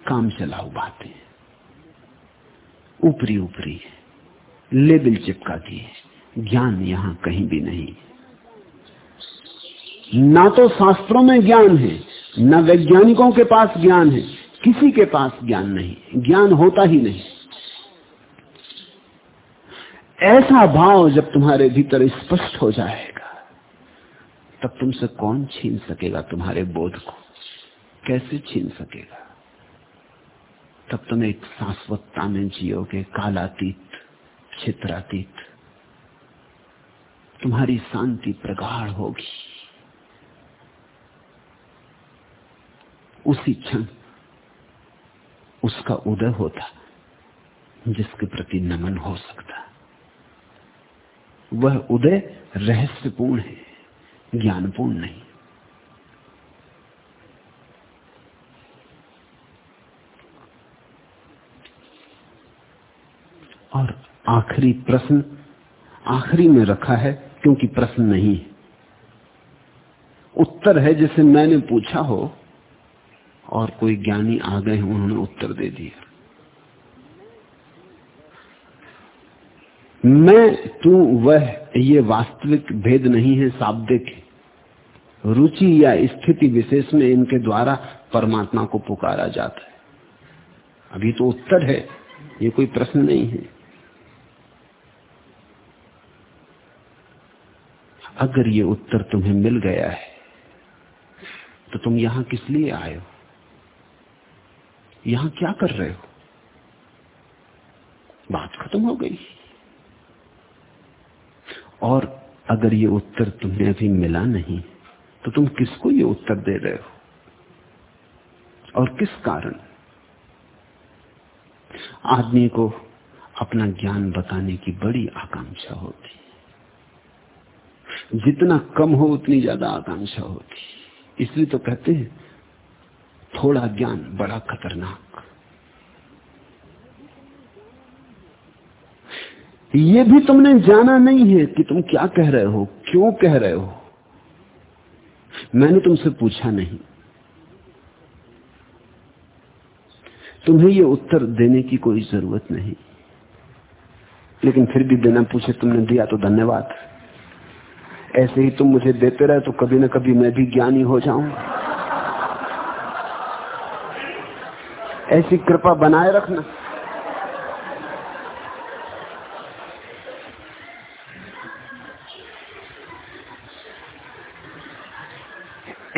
काम चलाओ बातें। ऊपरी ऊपरी, लेबिल चिपका दिए। ज्ञान यहाँ कहीं भी नहीं। ना तो शास्त्रों में ज्ञान है, ना वैज्ञानिकों के पास ज्ञान है। किसी के पास ज्ञान नहीं, ज्ञान होता ही नहीं। ऐसा भाव जब तुम्हारे भीतर स्पष्ट हो जाएगा, तब तुमसे कौन छीन सकेगा तुम्हारे बोध को? कैसे छीन सकेगा? तब तुम एक शाश्वतता में जियोगे, कालातीत, क्षेत्रातीत। तुम्हारी शांति प्रगाढ़ होगी। उसी क्षण उसका उदय होता, जिसके प्रति नमन हो सकता। वह उदय रहस्यपूर्ण है, ज्ञानपूर्ण नहीं। और आखिरी प्रश्न, आखिरी में रखा है, क्योंकि प्रश्न नहीं है। उत्तर है जिसे मैंने पूछा हो और कोई ज्ञानी आ गए उन्होंने उत्तर दे दिया। मैं, तू, वह, ये वास्तविक भेद नहीं है, शाब्दिक रुचि या स्थिति विशेष में इनके द्वारा परमात्मा को पुकारा जाता है। अभी तो उत्तर है, ये कोई प्रश्न नहीं है। अगर ये उत्तर तुम्हें मिल गया है तो तुम यहाँ किस लिए आए हो? यहाँ क्या कर रहे हो? बात खत्म हो गई। और अगर ये उत्तर तुम्हें अभी मिला नहीं तो तुम किसको ये उत्तर दे रहे हो? और किस कारण? आदमी को अपना ज्ञान बताने की बड़ी आकांक्षा होती। जितना कम हो, उतनी ज़्यादा आकांक्षा होती। इसलिए तो कहते हैं थोड़ा ज्ञान बड़ा खतरनाक। ये भी तुमने जाना नहीं है कि तुम क्या कह रहे हो, क्यों कह रहे हो। मैंने तुमसे पूछा नहीं। तुम्हें ये उत्तर देने की कोई ज़रूरत नहीं। लेकिन फिर भी बिना पूछे तुमने दिया तो धन्यवाद। ऐसे ही तुम मुझे देते रहे तो कभी ना कभी मैं भी ज्ञानी हो जाऊँगा। ऐसी कृपा बनाए रखना।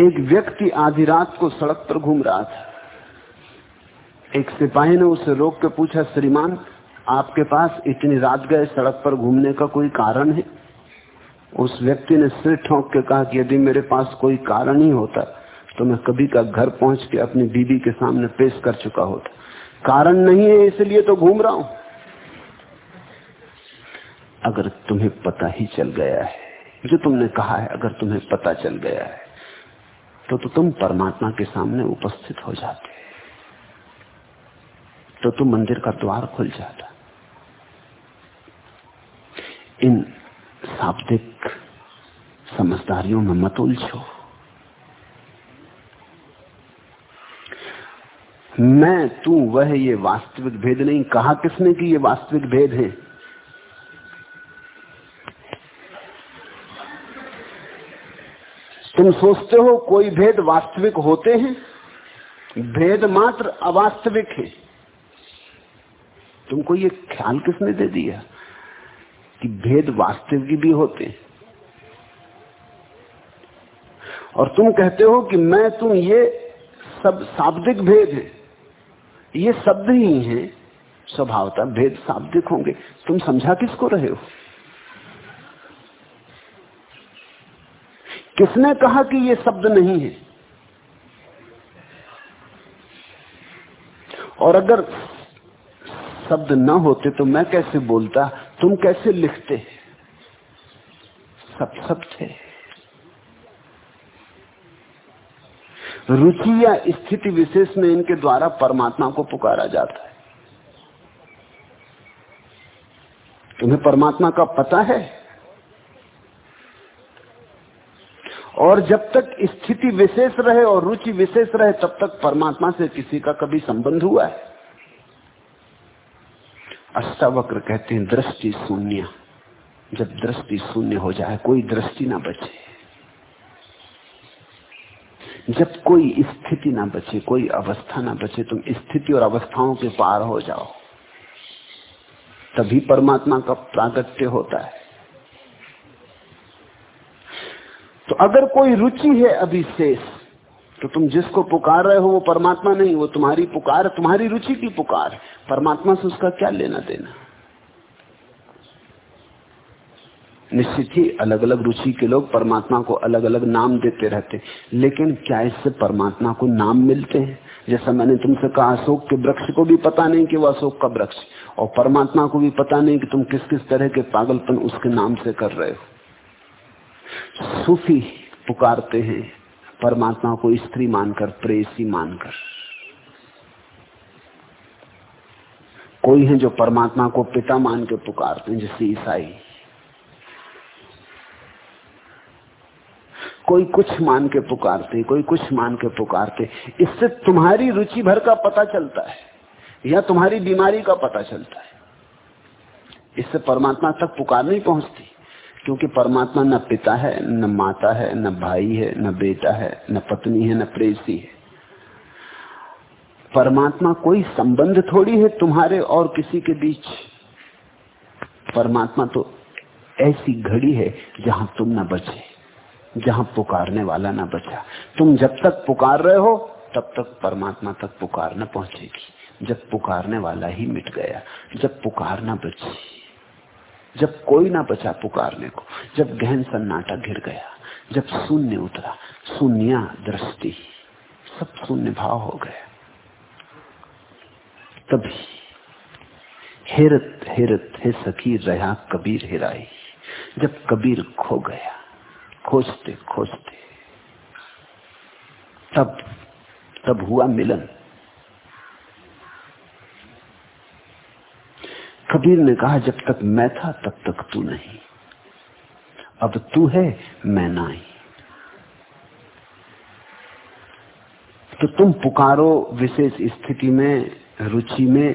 एक व्यक्ति आधी रात को सड़क पर घूम रहा था। एक सिपाही ने उसे रोक के पूछा, श्रीमान, आपके पास इतनी रात गए सड़क पर घूमने का कोई कारण है? उस व्यक्ति ने सिर ठोंक के कहा कि यदि मेरे पास कोई कारण ही होता तो मैं कभी का घर पहुँच के अपनी बीबी के सामने पेश कर चुका होता। कारण नहीं है इसलिए तो घूम रहा हूँ। अगर तुम्हें पता ही चल गया है जो तुमने कहा है अगर तुम्हें पता चल गया है तो, तो तुम परमात्मा के सामने उपस्थित हो जाते। तो तुम मंदिर का द्वार खुल जाता। इन शाब्दिक समझदारियों में मत उलझो। मैं, तू, वह ये वास्तविक भेद नहीं। कहा किसने कि ये वास्तविक भेद है? तुम सोचते हो कोई भेद वास्तविक होते हैं? भेद मात्र अवास्तविक है। तुमको ये ख्याल किसने दे दिया कि भेद वास्तविक भी होते हैं? और तुम कहते हो कि मैं, तुम ये सब शाब्दिक भेद है। ये शब्द ही है, स्वभावता भेद शाब्दिक होंगे। तुम समझा किसको रहे हो? किसने कहा कि ये शब्द नहीं है? और अगर शब्द न होते तो मैं कैसे बोलता? तुम कैसे लिखते? सब सब थे रुचि या स्थिति विशेष में इनके द्वारा परमात्मा को पुकारा जाता है। तुम्हें परमात्मा का पता है? और जब तक स्थिति विशेष रहे और रुचि विशेष रहे, तब तक परमात्मा से किसी का कभी संबंध हुआ है? अष्टावक्र कहते हैं, दृष्टि शून्य। जब दृष्टि शून्य हो जाए, कोई दृष्टि ना बचे। जब कोई स्थिति ना बचे, कोई अवस्था ना बचे, तुम स्थिति और अवस्थाओं के पार हो जाओ। तभी परमात्मा का प्रागट्य होता है। तो अगर कोई रुचि है अभी शेष तो तुम जिसको पुकार रहे हो वो परमात्मा नहीं, वो तुम्हारी पुकार, तुम्हारी रुचि की पुकार। परमात्मा से उसका क्या लेना देना? निश्चित ही अलग अलग रुचि के लोग परमात्मा को अलग अलग नाम देते रहते लेकिन क्या इससे परमात्मा को नाम मिलते हैं? जैसा मैंने तुमसे कहा, अशोक के वृक्ष को भी पता नहीं कि वो अशोक का वृक्ष और परमात्मा को भी पता नहीं कि तुम किस किस तरह के पागलपन उसके नाम से कर रहे हो। सूफी पुकारते हैं, परमात्मा को स्त्री मानकर, प्रेसी मानकर। कोई है जो परमात्मा को पिता मान के पुकारते हैं, जैसे ईसाई। कोई कुछ मान के पुकारते, कोई कुछ मान के पुकारते, इससे तुम्हारी रुचि भर का पता चलता है, या तुम्हारी बीमारी का पता चलता है। इससे परमात्मा तक पुकार नहीं पहुँचती, क्योंकि परमात्मा न पिता है, न माता है, न भाई है, न बेटा है, न पत्नी है, न प्रेसी है। परमात्मा कोई संबंध थोड़ी है तुम्हारे और किसी के बीच। परमात्मा तो ऐसी घड़ी है जहाँ तुम न बचे। जहाँ पुकारने वाला ना बचा। तुम जब तक पुकार रहे हो, तब तक परमात्मा तक पुकार न पहुंचेगी। जब पुकारने वाला ही मिट गया, जब पुकार ना बची, जब कोई ना बचा पुकारने को, जब गहन सन्नाटा घिर गया, जब शून्य उतरा, शून्य दृष्टि, सब शून्य भाव हो गया। तभी हेरत हेरत हे सखी, रहा कबीर हिराई। जब कबीर खो गया खोजते खोजते। तब तब हुआ मिलन। कबीर ने कहा, जब तक मैं था, तब तक तू नहीं। अब तू है, मैं नहीं। तो तुम पुकारो विशेष स्थिति में, रुचि में,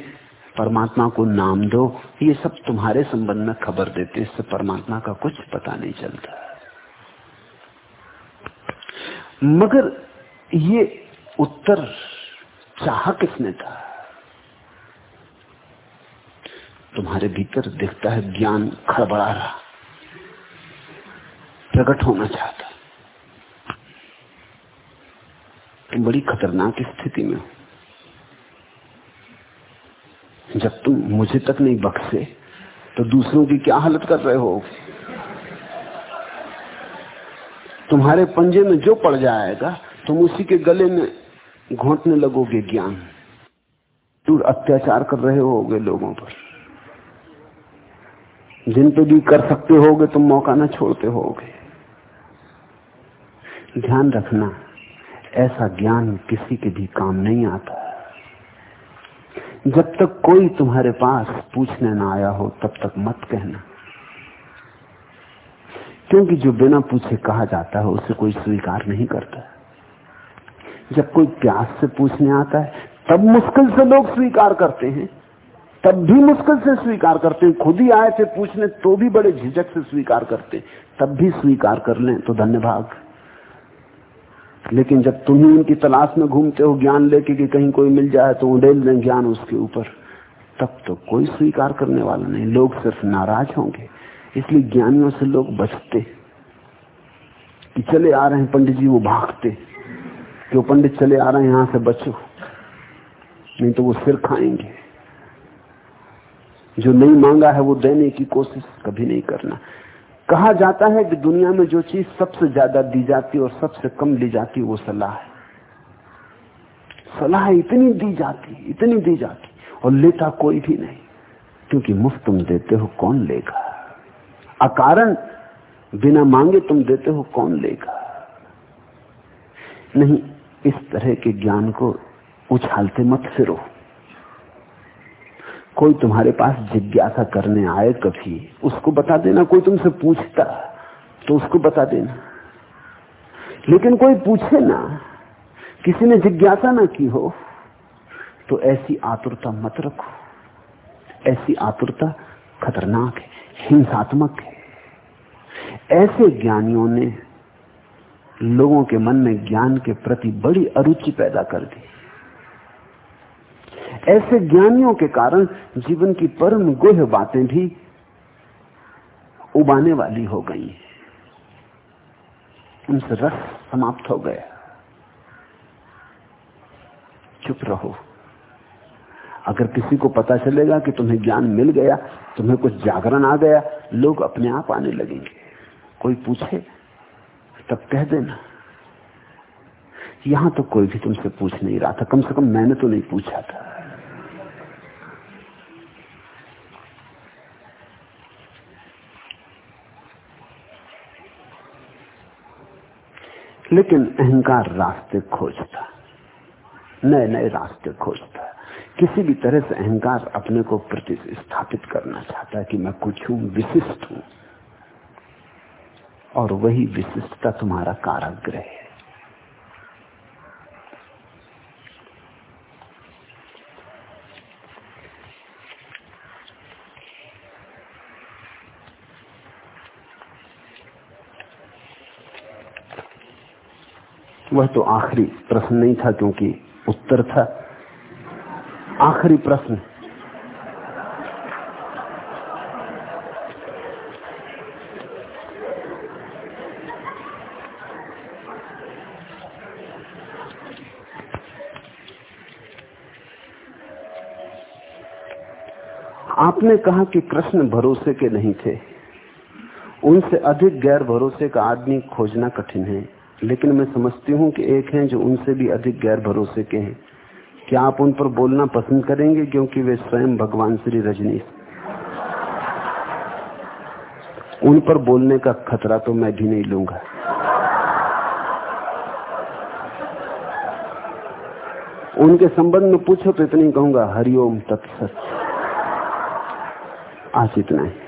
परमात्मा को नाम दो। ये सब तुम्हारे संबंध में खबर देते इससे परमात्मा का कुछ पता नहीं चलता। मगर ये उत्तर चाह किसने था? तुम्हारे भीतर दिखता है ज्ञान खड़बड़ा रहा। प्रकट होना चाहता। तुम बड़ी खतरनाक स्थिति में हो। जब तुम मुझे तक नहीं बख्शे तो दूसरों की क्या हालत कर रहे हो? तुम्हारे पंजे में जो पड़ जाएगा, तुम उसी के गले में घोंटने लगोगे ज्ञान। दूर अत्याचार कर रहे होगे लोगों पर। जिन पे भी कर सकते होगे, तुम मौका ना छोड़ते होगे। ध्यान रखना, ऐसा ज्ञान किसी के भी काम नहीं आता। जब तक कोई तुम्हारे पास पूछने ना आया हो, तब तक मत कहना। क्योंकि जो बिना पूछे कहा जाता है, उसे कोई स्वीकार नहीं करता जब कोई प्यास से पूछने आता है, तब मुश्किल से लोग स्वीकार करते हैं। तब भी मुश्किल से स्वीकार करते हैं। खुद ही आए थे पूछने तो भी बड़े झिझक से स्वीकार करते तब भी स्वीकार कर लें तो धन्यवाद लेकिन जब तुम ही उनकी तलाश में घूमते हो, ज्ञान लेके कि कहीं कोई मिल जाए तो उड़ेल दें ज्ञान उसके ऊपर। तब तो कोई स्वीकार करने वाला नहीं। लोग सिर्फ़ नाराज़ होंगे। इसलिए ज्ञानियों से लोग बचते कि चले आ रहे हैं पंडित जी, वो भागते कि वो पंडित चले आ रहे हैं, यहाँ से बचो। नहीं तो वो सिर खाएँगे। जो नहीं मांगा है, वो देने की कोशिश कभी नहीं करना। कहा जाता है कि दुनिया में जो चीज़ सबसे ज़्यादा दी जाती और सबसे कम ली जाती वो सलाह है। सलाह इतनी दी जाती इतनी दी जाती और लेता कोई भी नहीं। क्योंकि मुफ़्त तुम देते हो, कौन लेगा? अकारण बिना मांगे तुम देते हो कौन लेगा? नहीं, इस तरह के ज्ञान को उछालते मत फिरो। कोई तुम्हारे पास जिज्ञासा करने आए कभी, उसको बता देना। कोई तुमसे पूछता तो उसको बता देना। लेकिन कोई पूछे ना, किसी ने जिज्ञासा ना की हो तो ऐसी आतुरता मत रखो। ऐसी आतुरता खतरनाक है। हिंसात्मक है। ऐसे ज्ञानियों ने लोगों के मन में ज्ञान के प्रति बड़ी अरुचि पैदा कर दी। ऐसे ज्ञानियों के कारण जीवन की परम गुह बातें भी उबाने वाली हो गई उनसे रस समाप्त हो गया। चुप रहो। अगर किसी को पता चलेगा कि तुम्हें ज्ञान मिल गया, तुम्हें कुछ जागरण आ गया, लोग अपने आप आने लगेंगे। कोई पूछे, तब कह देना। यहाँ तो कोई भी तुमसे पूछ नहीं रहा था। कम से कम मैंने तो नहीं पूछा था। लेकिन अहंकार रास्ते खोजता नए नए रास्ते खोजता। किसी भी तरह से अहंकार अपने को प्रतिस्थापित करना चाहता है कि मैं कुछ हूँ, विशिष्ट हूँ। और वही विशिष्टता तुम्हारा काराग्रह है। वह तो आखिरी प्रश्न नहीं था क्योंकि उत्तर था। आखिरी प्रश्न। आपने कहा कि कृष्ण भरोसे के नहीं थे। उनसे अधिक गैर भरोसे का आदमी खोजना कठिन है, लेकिन मैं समझती हूँ कि एक हैं जो उनसे भी अधिक गैर भरोसे के हैं। क्या आप उन पर बोलना पसंद करेंगे क्योंकि वे स्वयं भगवान श्री रजनीश उन पर बोलने का खतरा तो मैं भी नहीं लूँगा। उनके संबंध में पूछो तो इतनी कहूँगा, हरिओम तत्सत। आज इतना है।